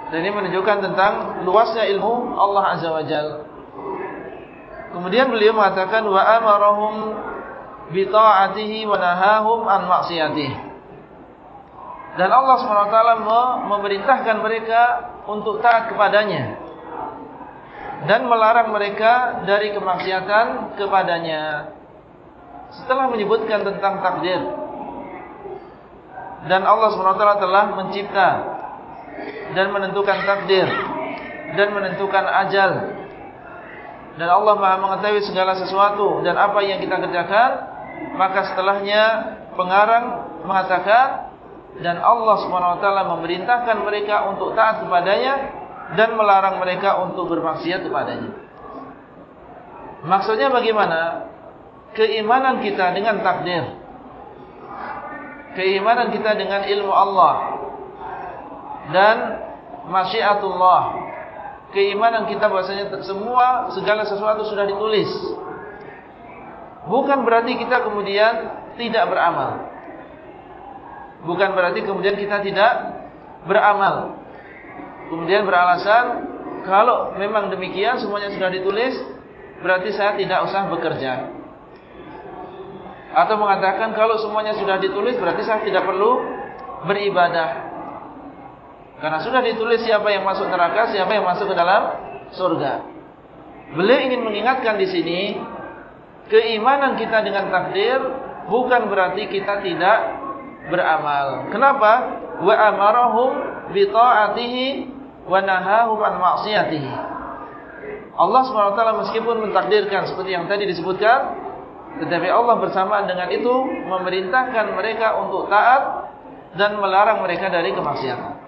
Dan ini menunjukkan tentang luasnya ilmu Allah Azza wa Jalla. Kemudian beliau mengatakan wa amarahum bi ta'atihi wa nahahum an ma'siyatihi. Dan Allah SWT memerintahkan mereka untuk taat kepadanya dan melarang mereka dari kemaksiatan kepadanya. Setelah menyebutkan tentang takdir dan Allah SWT telah mencipta dan menentukan takdir dan menentukan ajal dan Allah Maha mengetahui segala sesuatu dan apa yang kita kerjakan maka setelahnya pengarang mengatakan dan Allah SWT memerintahkan mereka untuk taat kepadanya dan melarang mereka untuk bermaksiat kepadanya. Maksudnya bagaimana? Keimanan kita dengan takdir. Keimanan kita dengan ilmu Allah. Dan masyiatullah keimanan kita bahasanya semua segala sesuatu sudah ditulis. Bukan berarti kita kemudian tidak beramal. Bukan berarti kemudian kita tidak beramal. Kemudian beralasan kalau memang demikian semuanya sudah ditulis, berarti saya tidak usah bekerja. Atau mengatakan kalau semuanya sudah ditulis berarti saya tidak perlu beribadah. Karena sudah ditulis siapa yang masuk neraka, siapa yang masuk ke dalam surga. Beliau ingin mengingatkan di sini keimanan kita dengan takdir bukan berarti kita tidak beramal. Kenapa? Wa amarahum bi ta'atihi wa nahahum an ma'siyatihi. Allah SWT meskipun mentakdirkan seperti yang tadi disebutkan tetapi Allah bersamaan dengan itu memerintahkan mereka untuk taat dan melarang mereka dari kemaksiatan.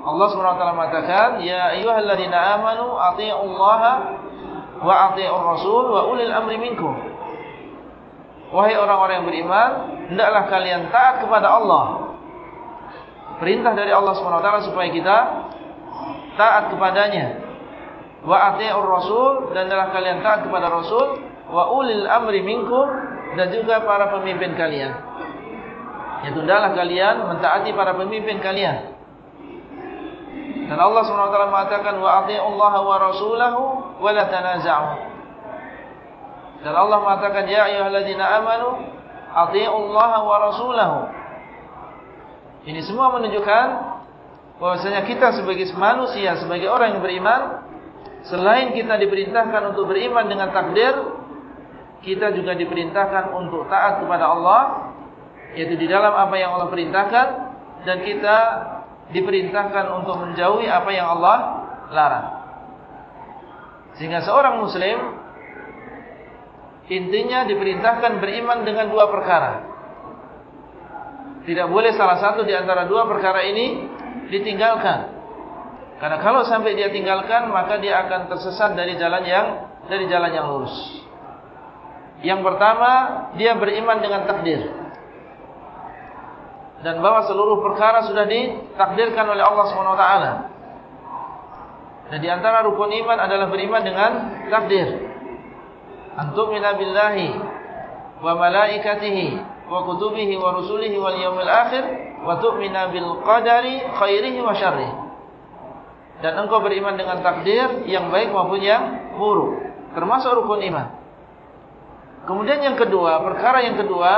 Allah SWT mengatakan Ya ayuhalladzina amanu ati'ullaha wa ati'ur rasul wa ulil amri minkum. Wahai orang-orang yang beriman Hendaklah kalian taat kepada Allah. Perintah dari Allah SWT supaya kita Taat kepadanya. Wa ati'ur rasul Dan hendaklah kalian taat kepada rasul. Wa ulil amri minkum Dan juga para pemimpin kalian. Yaitu hendaklah kalian Mentaati para pemimpin kalian dan Allah SWT mengatakan wa Allah wa rasulahu wa la tanaza'u. Dan Allah mengatakan ya ayyuhalladzina amanu Allah wa rasulahu. Ini semua menunjukkan bahwasanya kita sebagai manusia, sebagai orang yang beriman, selain kita diperintahkan untuk beriman dengan takdir, kita juga diperintahkan untuk taat kepada Allah, yaitu di dalam apa yang Allah perintahkan dan kita diperintahkan untuk menjauhi apa yang Allah larang. Sehingga seorang muslim intinya diperintahkan beriman dengan dua perkara. Tidak boleh salah satu di antara dua perkara ini ditinggalkan. Karena kalau sampai dia tinggalkan maka dia akan tersesat dari jalan yang dari jalan yang lurus. Yang pertama, dia beriman dengan takdir. Dan bahwa seluruh perkara sudah ditakdirkan oleh Allah SWT. Dan di antara rukun iman adalah beriman dengan takdir. Antum minabillahi wa malaikatihi wa kutubihi wa rusulihi wal yawmil akhir wa tu'mina bil qadari khairihi wa syarrihi. Dan engkau beriman dengan takdir yang baik maupun yang buruk, termasuk rukun iman. Kemudian yang kedua, perkara yang kedua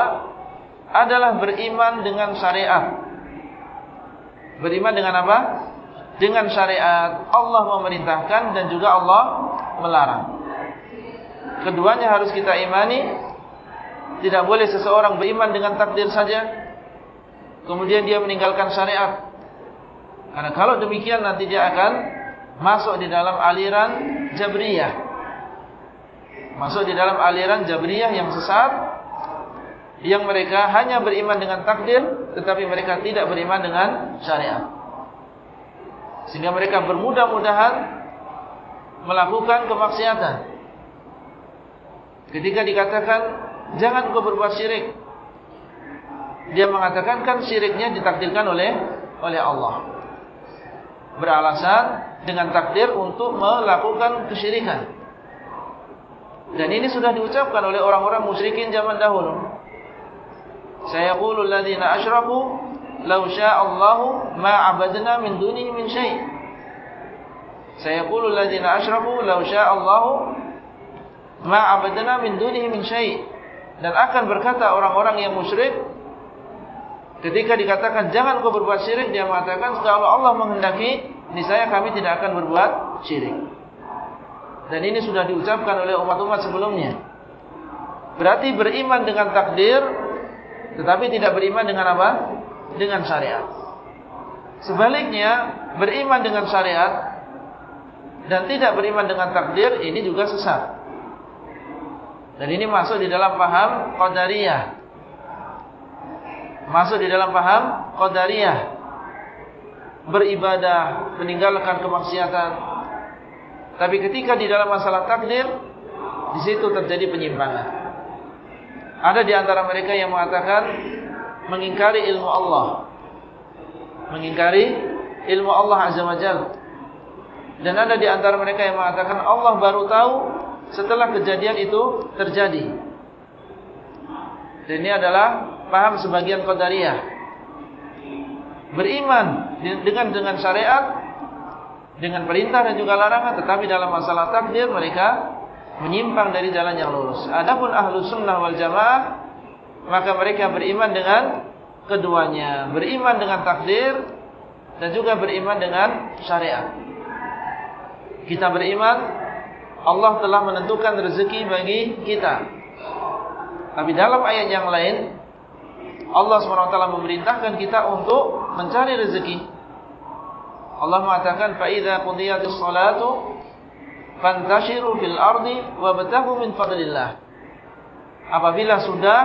adalah beriman dengan syariat. Beriman dengan apa? Dengan syariat. Allah memerintahkan dan juga Allah melarang. Keduanya harus kita imani. Tidak boleh seseorang beriman dengan takdir saja. Kemudian dia meninggalkan syariat. Karena kalau demikian nanti dia akan masuk di dalam aliran Jabriyah masuk di dalam aliran Jabriyah yang sesat yang mereka hanya beriman dengan takdir tetapi mereka tidak beriman dengan syariat. Sehingga mereka bermudah-mudahan melakukan kemaksiatan. Ketika dikatakan jangan kau berbuat syirik dia mengatakan kan syiriknya ditakdirkan oleh oleh Allah. Beralasan dengan takdir untuk melakukan kesyirikan. Dan ini sudah diucapkan oleh orang-orang musyrikin zaman dahulu. Saya qulul ladzina asyraku law sya'allahu ma 'abadna min dunihi min syai'. Saya qulul ladzina asyraku law sya'allahu ma 'abadna min dunihi min syai'. Dan akan berkata orang-orang yang musyrik ketika dikatakan jangan kau berbuat syirik dia mengatakan kalau Allah menghendaki niscaya kami tidak akan berbuat syirik. Dan ini sudah diucapkan oleh umat-umat sebelumnya. Berarti beriman dengan takdir, tetapi tidak beriman dengan apa? Dengan syariat. Sebaliknya, beriman dengan syariat dan tidak beriman dengan takdir, ini juga sesat. Dan ini masuk di dalam paham Qadariyah. Masuk di dalam paham Qadariyah. Beribadah, meninggalkan kemaksiatan, tapi ketika di dalam masalah takdir, di situ terjadi penyimpangan. Ada di antara mereka yang mengatakan mengingkari ilmu Allah, mengingkari ilmu Allah Azza Wajalla. Dan ada di antara mereka yang mengatakan Allah baru tahu setelah kejadian itu terjadi. Dan ini adalah paham sebagian qadariyah. Beriman dengan dengan syariat dengan perintah dan juga larangan tetapi dalam masalah takdir mereka menyimpang dari jalan yang lurus. Adapun ahlu sunnah wal jamaah maka mereka beriman dengan keduanya. Beriman dengan takdir dan juga beriman dengan syariat. Kita beriman Allah telah menentukan rezeki bagi kita. Tapi dalam ayat yang lain Allah SWT memerintahkan kita untuk mencari rezeki. Allah mengatakan fa idza qudiyatis salatu fantashiru fil ardi wabtaghu min fadlillah. Apabila sudah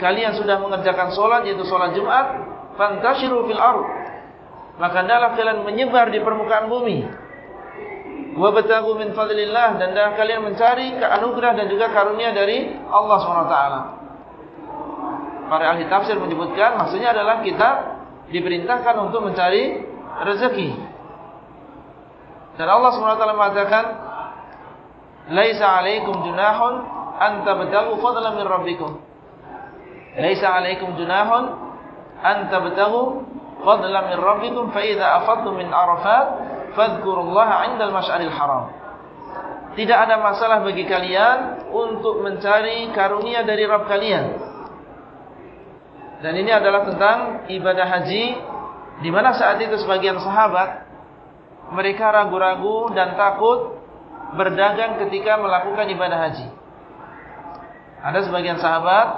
kalian sudah mengerjakan salat yaitu salat Jumat, fantashiru fil ard. Maka hendaklah kalian menyebar di permukaan bumi. Wabtaghu min fadlillah dan hendaklah kalian mencari anugerah dan juga karunia dari Allah SWT. Para ahli tafsir menyebutkan maksudnya adalah kita diperintahkan untuk mencari rezeki. Dan Allah SWT mengatakan, Laisa alaikum junahun anta betagu fadla min rabbikum. Laisa alaikum junahun anta betagu fadla min rabbikum fa idza afadtum min Arafat fadhkurullaha 'inda al-mash'aril haram. Tidak ada masalah bagi kalian untuk mencari karunia dari Rabb kalian. Dan ini adalah tentang ibadah haji di mana saat itu sebagian sahabat mereka ragu-ragu dan takut berdagang ketika melakukan ibadah haji. Ada sebagian sahabat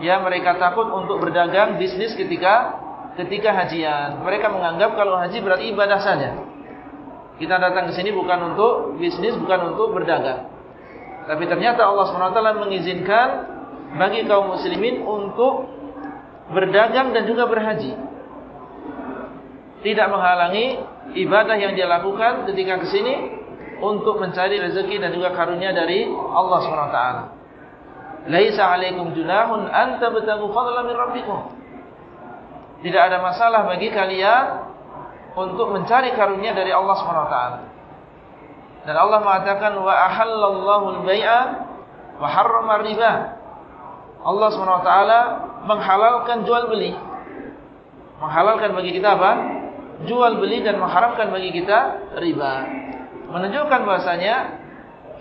yang mereka takut untuk berdagang bisnis ketika ketika hajian. Mereka menganggap kalau haji berarti ibadah saja. Kita datang ke sini bukan untuk bisnis, bukan untuk berdagang. Tapi ternyata Allah SWT mengizinkan bagi kaum muslimin untuk berdagang dan juga berhaji tidak menghalangi ibadah yang dia lakukan ketika ke sini untuk mencari rezeki dan juga karunia dari Allah SWT. Laisa alaikum junahun anta batagu fadla min rabbikum. Tidak ada masalah bagi kalian untuk mencari karunia dari Allah SWT. Dan Allah mengatakan wa ahallallahu al-bai'a wa harrama riba. Allah SWT menghalalkan jual beli. Menghalalkan bagi kita apa? Jual beli dan mengharamkan bagi kita riba. Menunjukkan bahasanya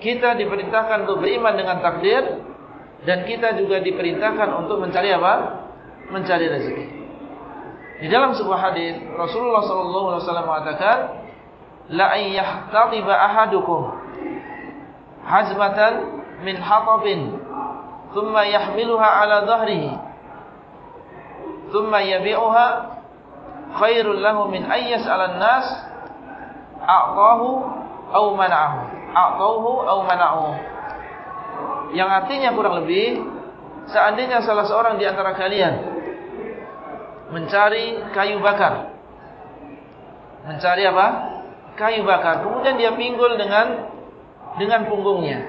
kita diperintahkan untuk beriman dengan takdir dan kita juga diperintahkan untuk mencari apa? Mencari rezeki. Di dalam sebuah hadis Rasulullah sallallahu alaihi wasallam mengatakan la ayyahtatiba ahadukum hazmatan min hatabin thumma yahmiluha ala dhahrihi thumma yabi'uha khairul lahu min ayyas 'ala an-nas a'tahu aw mana'ahu a'tahu aw mana'ahu yang artinya kurang lebih seandainya salah seorang di antara kalian mencari kayu bakar. Mencari apa? Kayu bakar. Kemudian dia pinggul dengan dengan punggungnya.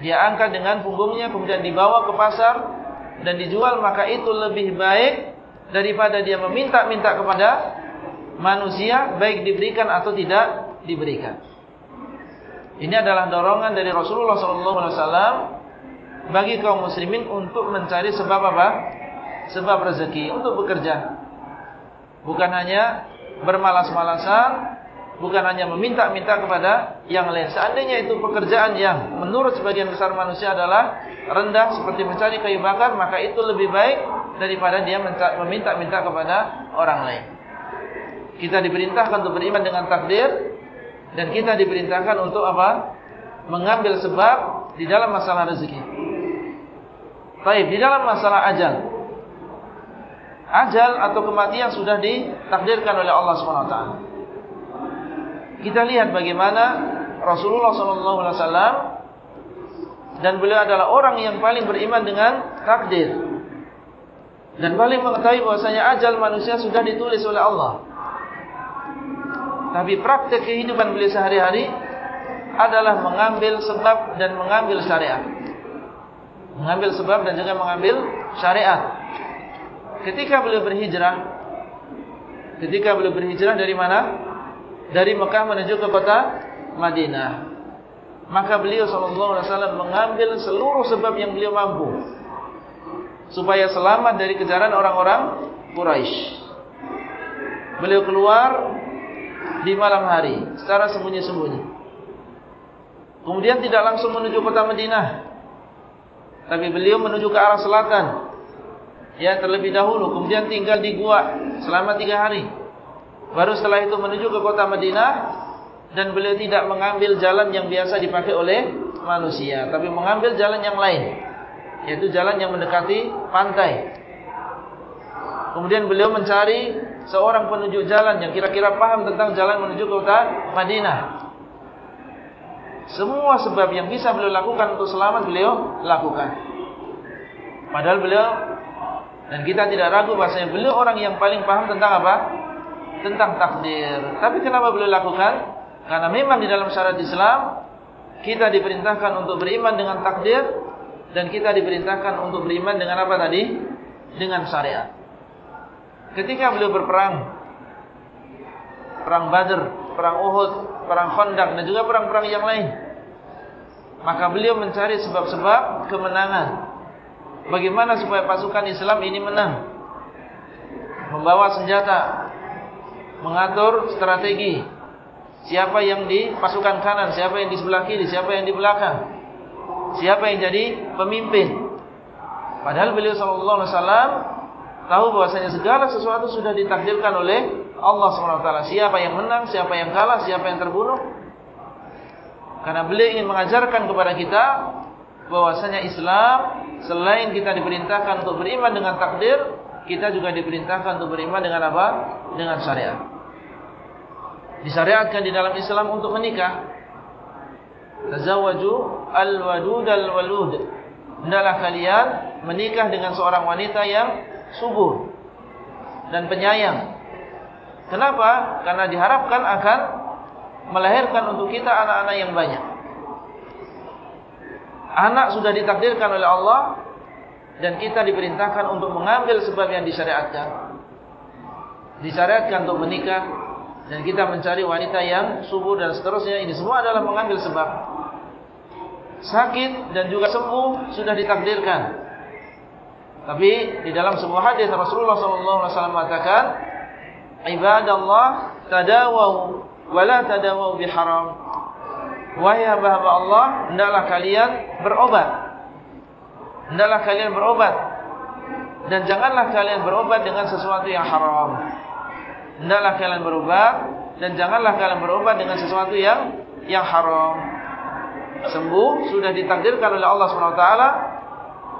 Dia angkat dengan punggungnya kemudian dibawa ke pasar dan dijual maka itu lebih baik daripada dia meminta-minta kepada manusia baik diberikan atau tidak diberikan. Ini adalah dorongan dari Rasulullah SAW bagi kaum muslimin untuk mencari sebab apa? sebab rezeki untuk bekerja. Bukan hanya bermalas-malasan, bukan hanya meminta-minta kepada yang lain. Seandainya itu pekerjaan yang menurut sebagian besar manusia adalah rendah seperti mencari kayu bakar, maka itu lebih baik daripada dia meminta-minta kepada orang lain. Kita diperintahkan untuk beriman dengan takdir dan kita diperintahkan untuk apa? Mengambil sebab di dalam masalah rezeki. Baik, di dalam masalah ajal ajal atau kematian sudah ditakdirkan oleh Allah SWT. Kita lihat bagaimana Rasulullah SAW dan beliau adalah orang yang paling beriman dengan takdir dan paling mengetahui bahwasanya ajal manusia sudah ditulis oleh Allah. Tapi praktek kehidupan beliau sehari-hari adalah mengambil sebab dan mengambil syariat. Mengambil sebab dan juga mengambil syariat ketika beliau berhijrah ketika beliau berhijrah dari mana dari Mekah menuju ke kota Madinah. Maka beliau sallallahu alaihi wasallam mengambil seluruh sebab yang beliau mampu supaya selamat dari kejaran orang-orang Quraisy. Beliau keluar di malam hari secara sembunyi-sembunyi. Kemudian tidak langsung menuju kota Madinah tapi beliau menuju ke arah selatan. Ya terlebih dahulu. Kemudian tinggal di gua selama tiga hari baru setelah itu menuju ke kota Madinah dan beliau tidak mengambil jalan yang biasa dipakai oleh manusia tapi mengambil jalan yang lain yaitu jalan yang mendekati pantai. Kemudian beliau mencari seorang penunjuk jalan yang kira-kira paham tentang jalan menuju kota Madinah. Semua sebab yang bisa beliau lakukan untuk selamat beliau lakukan. Padahal beliau dan kita tidak ragu bahasanya beliau orang yang paling paham tentang apa? Tentang takdir. Tapi kenapa beliau lakukan? Karena memang di dalam syariat Islam kita diperintahkan untuk beriman dengan takdir dan kita diperintahkan untuk beriman dengan apa tadi? Dengan syariat. Ketika beliau berperang perang Badr, perang Uhud, perang Khandaq dan juga perang-perang yang lain, maka beliau mencari sebab-sebab kemenangan bagaimana supaya pasukan Islam ini menang. Membawa senjata, mengatur strategi. Siapa yang di pasukan kanan, siapa yang di sebelah kiri, siapa yang di belakang. Siapa yang jadi pemimpin. Padahal beliau sallallahu alaihi wasallam tahu bahwasanya segala sesuatu sudah ditakdirkan oleh Allah SWT. Siapa yang menang, siapa yang kalah, siapa yang terbunuh. Karena beliau ingin mengajarkan kepada kita bahwasanya Islam selain kita diperintahkan untuk beriman dengan takdir, kita juga diperintahkan untuk beriman dengan apa? Dengan syariat. Disyariatkan di dalam Islam untuk menikah. Tazawwaju al-wadud al-walud. Hendaklah kalian menikah dengan seorang wanita yang subur dan penyayang. Kenapa? Karena diharapkan akan melahirkan untuk kita anak-anak yang banyak anak sudah ditakdirkan oleh Allah dan kita diperintahkan untuk mengambil sebab yang disyariatkan. disyariatkan untuk menikah dan kita mencari wanita yang subur dan seterusnya. Ini semua adalah mengambil sebab. Sakit dan juga sembuh sudah ditakdirkan. Tapi di dalam sebuah hadis Rasulullah sallallahu alaihi wasallam mengatakan ibadallah tadawau wala tadawau biharam. Wahai hamba Allah hendaklah kalian berobat hendaklah kalian berobat. Dan janganlah kalian berobat dengan sesuatu yang haram. Hendaklah kalian berobat dan janganlah kalian berobat dengan sesuatu yang yang haram. Sembuh sudah ditakdirkan oleh Allah SWT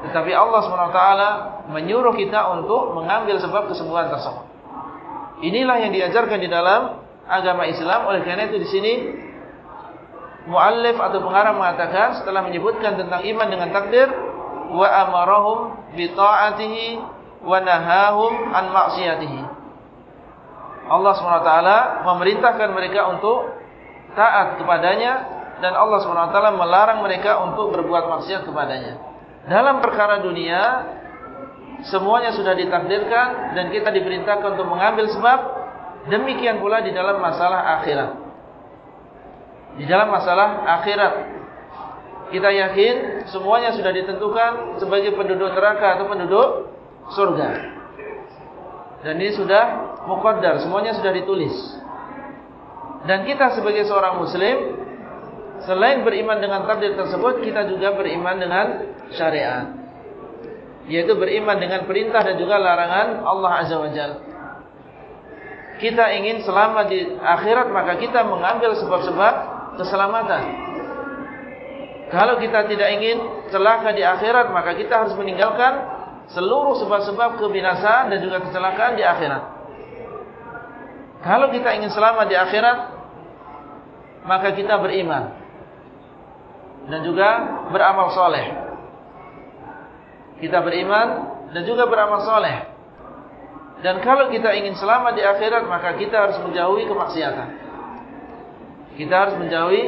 Tetapi Allah SWT menyuruh kita untuk mengambil sebab kesembuhan tersebut. Inilah yang diajarkan di dalam agama Islam. Oleh karena itu di sini Mu'allif atau pengarah mengatakan Setelah menyebutkan tentang iman dengan takdir Wa amarahum bita'atihi Wa nahahum an maksiyatihi Allah SWT memerintahkan mereka untuk taat kepadanya dan Allah SWT melarang mereka untuk berbuat maksiat kepadanya. Dalam perkara dunia semuanya sudah ditakdirkan dan kita diperintahkan untuk mengambil sebab demikian pula di dalam masalah akhirat. Di dalam masalah akhirat kita yakin semuanya sudah ditentukan sebagai penduduk neraka atau penduduk surga. Dan ini sudah muqaddar, semuanya sudah ditulis. Dan kita sebagai seorang muslim selain beriman dengan takdir tersebut, kita juga beriman dengan syariat. Yaitu beriman dengan perintah dan juga larangan Allah Azza wa Jalla. Kita ingin selamat di akhirat maka kita mengambil sebab-sebab keselamatan. Kalau kita tidak ingin celaka di akhirat maka kita harus meninggalkan seluruh sebab-sebab kebinasaan dan juga kecelakaan di akhirat. Kalau kita ingin selamat di akhirat, maka kita beriman dan juga beramal soleh. Kita beriman dan juga beramal soleh. Dan kalau kita ingin selamat di akhirat, maka kita harus menjauhi kemaksiatan. Kita harus menjauhi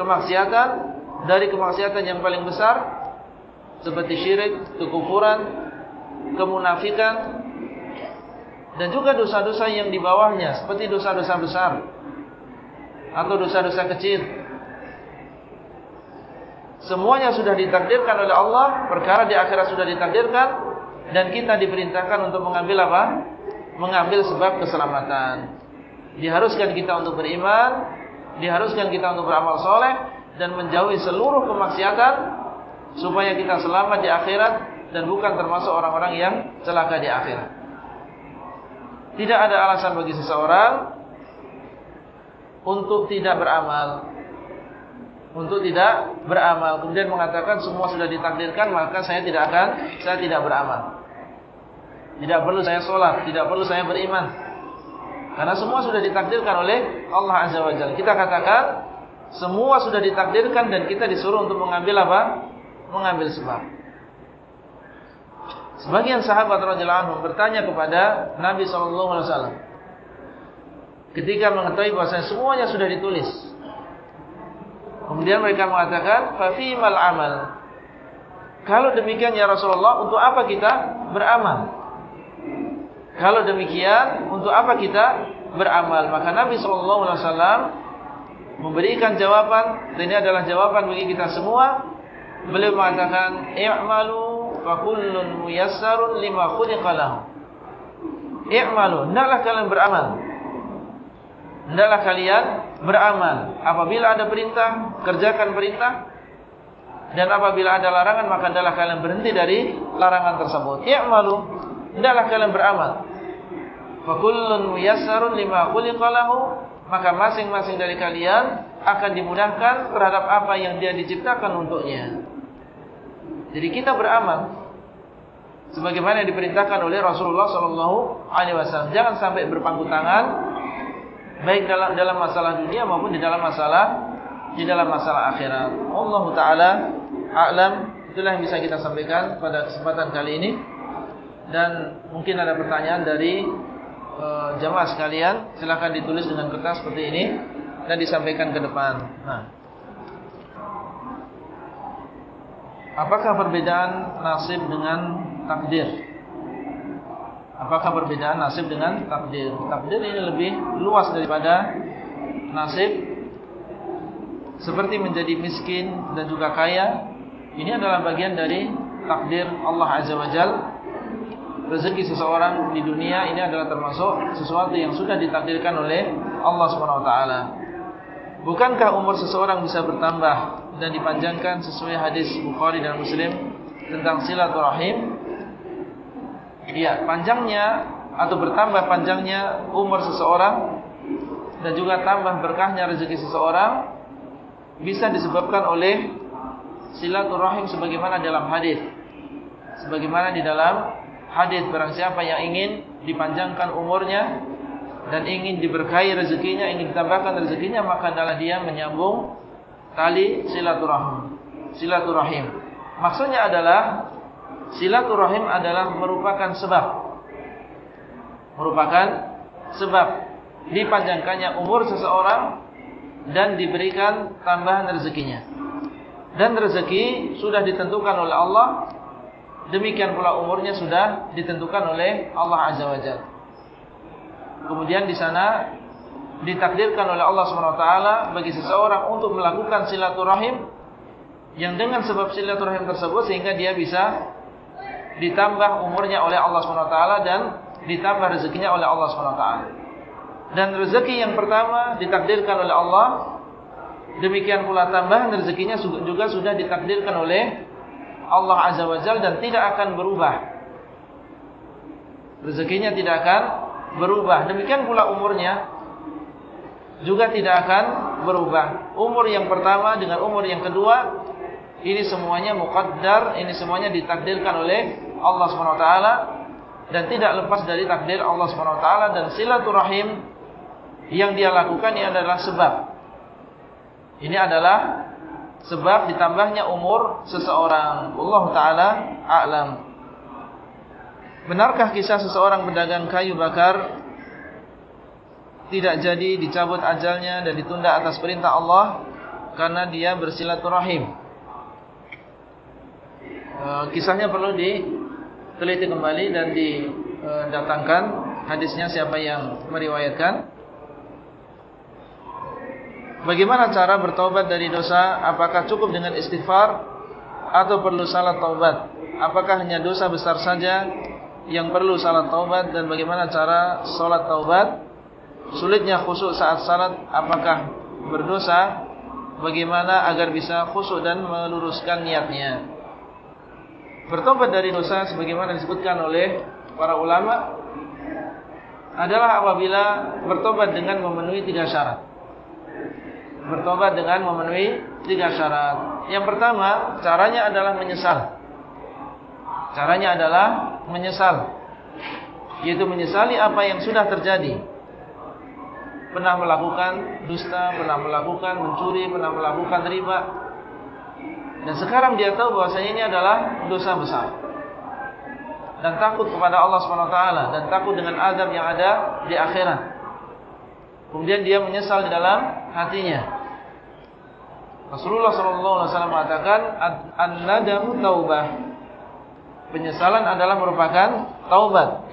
kemaksiatan dari kemaksiatan yang paling besar seperti syirik, kekufuran, kemunafikan dan juga dosa-dosa yang di bawahnya seperti dosa-dosa besar atau dosa-dosa kecil. Semuanya sudah ditakdirkan oleh Allah, perkara di akhirat sudah ditakdirkan dan kita diperintahkan untuk mengambil apa? Mengambil sebab keselamatan. Diharuskan kita untuk beriman, diharuskan kita untuk beramal soleh dan menjauhi seluruh kemaksiatan supaya kita selamat di akhirat dan bukan termasuk orang-orang yang celaka di akhirat. Tidak ada alasan bagi seseorang untuk tidak beramal. Untuk tidak beramal. Kemudian mengatakan semua sudah ditakdirkan maka saya tidak akan, saya tidak beramal. Tidak perlu saya sholat, tidak perlu saya beriman. Karena semua sudah ditakdirkan oleh Allah Azza wa Jalla. Kita katakan semua sudah ditakdirkan dan kita disuruh untuk mengambil apa? Mengambil sebab. Sebagian sahabat radhiyallahu anhu bertanya kepada Nabi sallallahu alaihi wasallam ketika mengetahui bahwa semuanya sudah ditulis. Kemudian mereka mengatakan, "Fa fimal amal?" Kalau demikian ya Rasulullah, untuk apa kita beramal? Kalau demikian, untuk apa kita beramal? Maka Nabi sallallahu alaihi wasallam memberikan jawaban, dan ini adalah jawaban bagi kita semua. Beliau mengatakan, "I'malu fakullun muyassarun lima khuliqa lahu. I'malu, hendaklah kalian beramal. Hendaklah kalian beramal. Apabila ada perintah, kerjakan perintah. Dan apabila ada larangan, maka hendaklah kalian berhenti dari larangan tersebut. I'malu, hendaklah kalian beramal. Fakullun muyassarun lima khuliqa lahu. Maka masing-masing dari kalian akan dimudahkan terhadap apa yang dia diciptakan untuknya. Jadi kita beramal sebagaimana yang diperintahkan oleh Rasulullah sallallahu alaihi wasallam. Jangan sampai berpangku tangan baik dalam dalam masalah dunia maupun di dalam masalah di dalam masalah akhirat. Allah taala a'lam. Itulah yang bisa kita sampaikan pada kesempatan kali ini. Dan mungkin ada pertanyaan dari uh, jamaah sekalian, silakan ditulis dengan kertas seperti ini dan disampaikan ke depan. Nah. Apakah perbedaan nasib dengan takdir? Apakah perbedaan nasib dengan takdir? Takdir ini lebih luas daripada nasib. Seperti menjadi miskin dan juga kaya. Ini adalah bagian dari takdir Allah Azza wa Jal. Rezeki seseorang di dunia ini adalah termasuk sesuatu yang sudah ditakdirkan oleh Allah SWT. Bukankah umur seseorang bisa bertambah dan dipanjangkan sesuai hadis Bukhari dan Muslim tentang silaturahim? Iya, panjangnya atau bertambah panjangnya umur seseorang dan juga tambah berkahnya rezeki seseorang bisa disebabkan oleh silaturahim sebagaimana dalam hadis. Sebagaimana di dalam hadis barang siapa yang ingin dipanjangkan umurnya dan ingin diberkahi rezekinya, ingin ditambahkan rezekinya, maka adalah dia menyambung tali silaturahim. Silaturahim. Maksudnya adalah silaturahim adalah merupakan sebab merupakan sebab dipanjangkannya umur seseorang dan diberikan tambahan rezekinya dan rezeki sudah ditentukan oleh Allah demikian pula umurnya sudah ditentukan oleh Allah Azza wa Jalla kemudian di sana ditakdirkan oleh Allah SWT bagi seseorang untuk melakukan silaturahim yang dengan sebab silaturahim tersebut sehingga dia bisa ditambah umurnya oleh Allah SWT dan ditambah rezekinya oleh Allah SWT. Dan rezeki yang pertama ditakdirkan oleh Allah, demikian pula tambahan rezekinya juga sudah ditakdirkan oleh Allah Azza wa Jal dan tidak akan berubah. Rezekinya tidak akan berubah. Demikian pula umurnya juga tidak akan berubah. Umur yang pertama dengan umur yang kedua, ini semuanya muqaddar, ini semuanya ditakdirkan oleh Allah SWT dan tidak lepas dari takdir Allah SWT dan silaturahim yang dia lakukan ini adalah sebab ini adalah sebab ditambahnya umur seseorang. Allah Ta'ala a'lam. Benarkah kisah seseorang pedagang kayu bakar? Tidak jadi dicabut ajalnya dan ditunda atas perintah Allah karena dia bersilaturahim. Eh, kisahnya perlu di teliti kembali dan didatangkan. Hadisnya siapa yang meriwayatkan. Bagaimana cara bertaubat dari dosa? Apakah cukup dengan istighfar atau perlu salat taubat? Apakah hanya dosa besar saja yang perlu salat taubat dan bagaimana cara salat taubat? Sulitnya khusyuk saat salat apakah berdosa? Bagaimana agar bisa khusyuk dan meluruskan niatnya? Bertobat dari dosa sebagaimana disebutkan oleh para ulama adalah apabila bertobat dengan memenuhi tiga syarat. Bertobat dengan memenuhi tiga syarat. Yang pertama, caranya adalah menyesal. Caranya adalah menyesal. Yaitu menyesali apa yang sudah terjadi. Pernah melakukan dusta, pernah melakukan mencuri, pernah melakukan riba, dan sekarang dia tahu bahwasanya ini adalah dosa besar. Dan takut kepada Allah SWT dan takut dengan azab yang ada di akhirat. Kemudian dia menyesal di dalam hatinya. Rasulullah SAW mengatakan an-nadamu taubah. Penyesalan adalah merupakan taubat.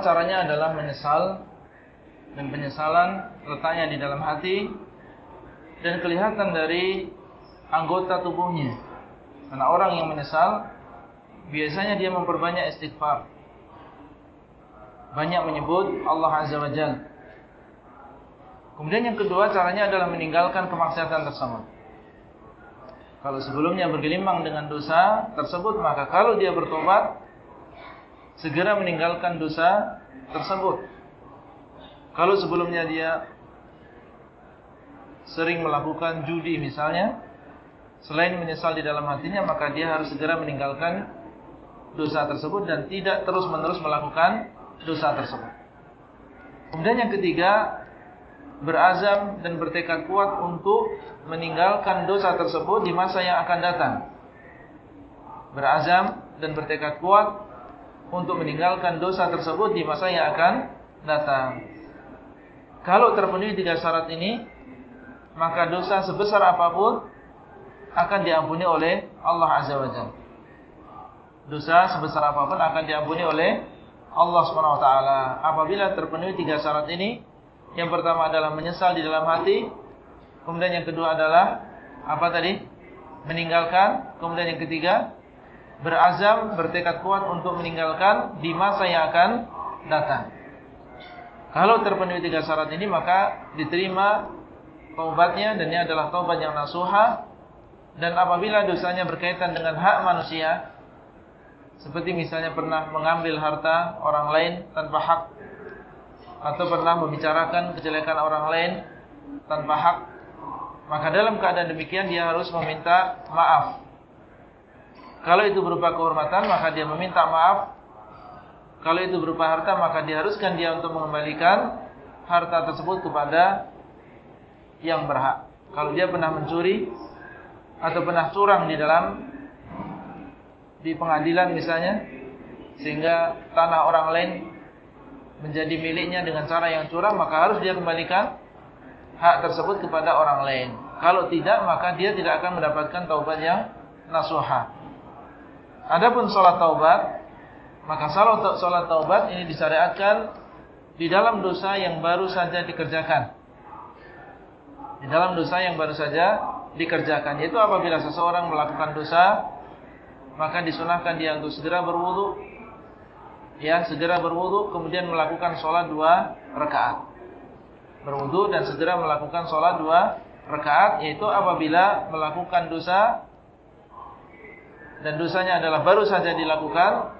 Caranya adalah menyesal dan penyesalan letaknya di dalam hati dan kelihatan dari anggota tubuhnya. Karena orang yang menyesal biasanya dia memperbanyak istighfar. Banyak menyebut Allah Azza wa Jalla. Kemudian yang kedua caranya adalah meninggalkan kemaksiatan tersebut. Kalau sebelumnya bergelimang dengan dosa tersebut maka kalau dia bertobat segera meninggalkan dosa tersebut. Kalau sebelumnya dia sering melakukan judi misalnya, selain menyesal di dalam hatinya, maka dia harus segera meninggalkan dosa tersebut dan tidak terus-menerus melakukan dosa tersebut. Kemudian yang ketiga, berazam dan bertekad kuat untuk meninggalkan dosa tersebut di masa yang akan datang. Berazam dan bertekad kuat untuk meninggalkan dosa tersebut di masa yang akan datang. Kalau terpenuhi tiga syarat ini, maka dosa sebesar apa pun akan diampuni oleh Allah Azza wa Jalla. Dosa sebesar apa pun akan diampuni oleh Allah Subhanahu wa taala apabila terpenuhi tiga syarat ini. Yang pertama adalah menyesal di dalam hati, kemudian yang kedua adalah apa tadi? meninggalkan, kemudian yang ketiga berazam, bertekad kuat untuk meninggalkan di masa yang akan datang. Kalau terpenuhi tiga syarat ini maka diterima taubatnya dan ini adalah taubat yang nasuha dan apabila dosanya berkaitan dengan hak manusia seperti misalnya pernah mengambil harta orang lain tanpa hak atau pernah membicarakan kejelekan orang lain tanpa hak maka dalam keadaan demikian dia harus meminta maaf kalau itu berupa kehormatan maka dia meminta maaf. Kalau itu berupa harta maka diharuskan dia untuk mengembalikan harta tersebut kepada yang berhak. Kalau dia pernah mencuri atau pernah curang di dalam di pengadilan misalnya sehingga tanah orang lain menjadi miliknya dengan cara yang curang maka harus dia kembalikan hak tersebut kepada orang lain. Kalau tidak maka dia tidak akan mendapatkan taubat yang nasuha. Adapun sholat taubat, maka sholat taubat ini disyariatkan di dalam dosa yang baru saja dikerjakan. Di dalam dosa yang baru saja dikerjakan. Yaitu apabila seseorang melakukan dosa, maka disunahkan dia untuk segera berwudu. Ya, segera berwudu, kemudian melakukan sholat dua rakaat. Berwudu dan segera melakukan sholat dua rakaat, yaitu apabila melakukan dosa dan dosanya adalah baru saja dilakukan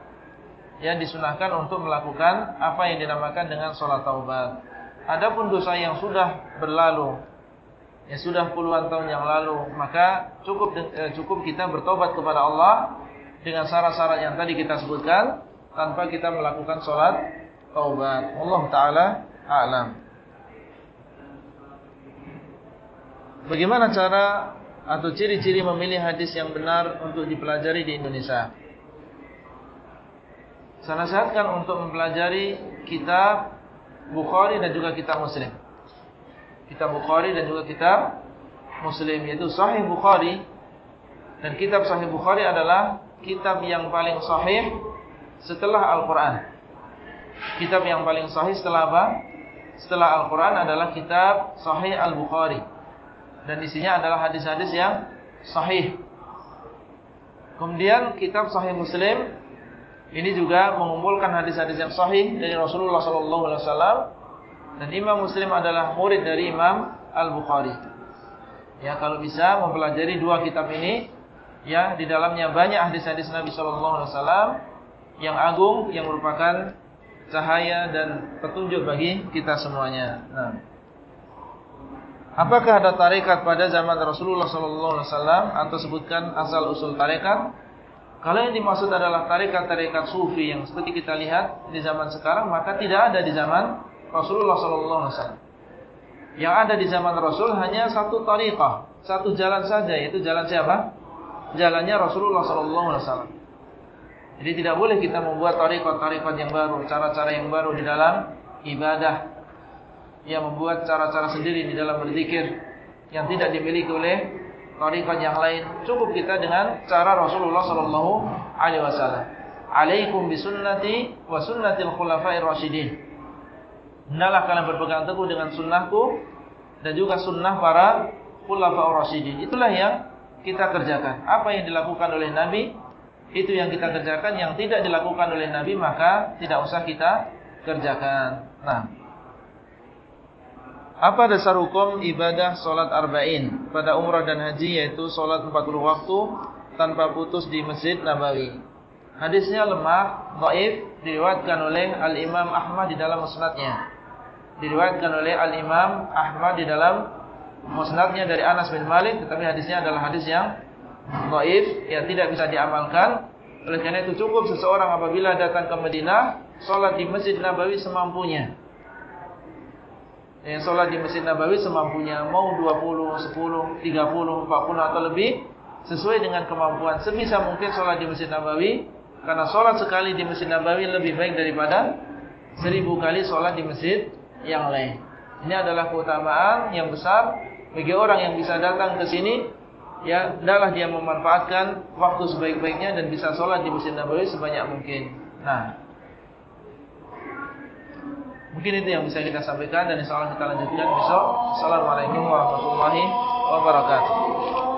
yang disunahkan untuk melakukan apa yang dinamakan dengan sholat taubat. Adapun dosa yang sudah berlalu, yang sudah puluhan tahun yang lalu, maka cukup eh, cukup kita bertobat kepada Allah dengan syarat-syarat yang tadi kita sebutkan tanpa kita melakukan sholat taubat. Allah Taala a'lam. Bagaimana cara atau ciri-ciri memilih hadis yang benar untuk dipelajari di Indonesia. Saya nasihatkan untuk mempelajari kitab Bukhari dan juga kitab Muslim. Kitab Bukhari dan juga kitab Muslim yaitu Sahih Bukhari dan kitab Sahih Bukhari adalah kitab yang paling sahih setelah Al-Quran. Kitab yang paling sahih setelah apa? Setelah Al-Quran adalah kitab Sahih Al-Bukhari dan isinya adalah hadis-hadis yang sahih. Kemudian kitab Sahih Muslim ini juga mengumpulkan hadis-hadis yang sahih dari Rasulullah sallallahu alaihi wasallam dan Imam Muslim adalah murid dari Imam Al-Bukhari. Ya, kalau bisa mempelajari dua kitab ini ya di dalamnya banyak hadis-hadis Nabi sallallahu alaihi wasallam yang agung yang merupakan cahaya dan petunjuk bagi kita semuanya. Nah, Apakah ada tarekat pada zaman Rasulullah wasallam atau sebutkan asal usul tarekat? Kalau yang dimaksud adalah tarekat-tarekat sufi yang seperti kita lihat di zaman sekarang, maka tidak ada di zaman Rasulullah wasallam. Yang ada di zaman Rasul hanya satu tarekat, satu jalan saja yaitu jalan siapa? Jalannya Rasulullah wasallam. Jadi tidak boleh kita membuat tarekat-tarekat yang baru, cara-cara yang baru di dalam ibadah yang membuat cara-cara sendiri di dalam berzikir yang tidak dimiliki oleh tarikat yang lain. Cukup kita dengan cara Rasulullah sallallahu alaihi wasallam. alaikum bisunnati wa sunnatil khulafa'ir rasyidin. Hendaklah kalian berpegang teguh dengan sunnahku dan juga sunnah para khulafa'ur rasyidin. Itulah yang kita kerjakan. Apa yang dilakukan oleh Nabi itu yang kita kerjakan, yang tidak dilakukan oleh Nabi maka tidak usah kita kerjakan. Nah, apa dasar hukum ibadah solat arba'in pada umrah dan haji yaitu solat 40 waktu tanpa putus di Masjid Nabawi? Hadisnya lemah, dhaif, diriwayatkan oleh Al-Imam Ahmad di dalam musnadnya. Diriwayatkan oleh Al-Imam Ahmad di dalam musnadnya dari Anas bin Malik, tetapi hadisnya adalah hadis yang dhaif, yang tidak bisa diamalkan. Oleh karena itu cukup seseorang apabila datang ke Madinah, salat di Masjid Nabawi semampunya. Yang salat di Masjid Nabawi semampunya, mau 20, 10, 30, 40 atau lebih sesuai dengan kemampuan. Sebisa mungkin salat di Masjid Nabawi Karena sholat sekali di Masjid Nabawi lebih baik daripada seribu kali sholat di masjid yang lain. Ini adalah keutamaan yang besar bagi orang yang bisa datang ke sini. Ya, adalah dia memanfaatkan waktu sebaik-baiknya dan bisa sholat di Masjid Nabawi sebanyak mungkin. Nah, mungkin itu yang bisa kita sampaikan dan insya Allah kita lanjutkan besok. Assalamualaikum warahmatullahi wabarakatuh.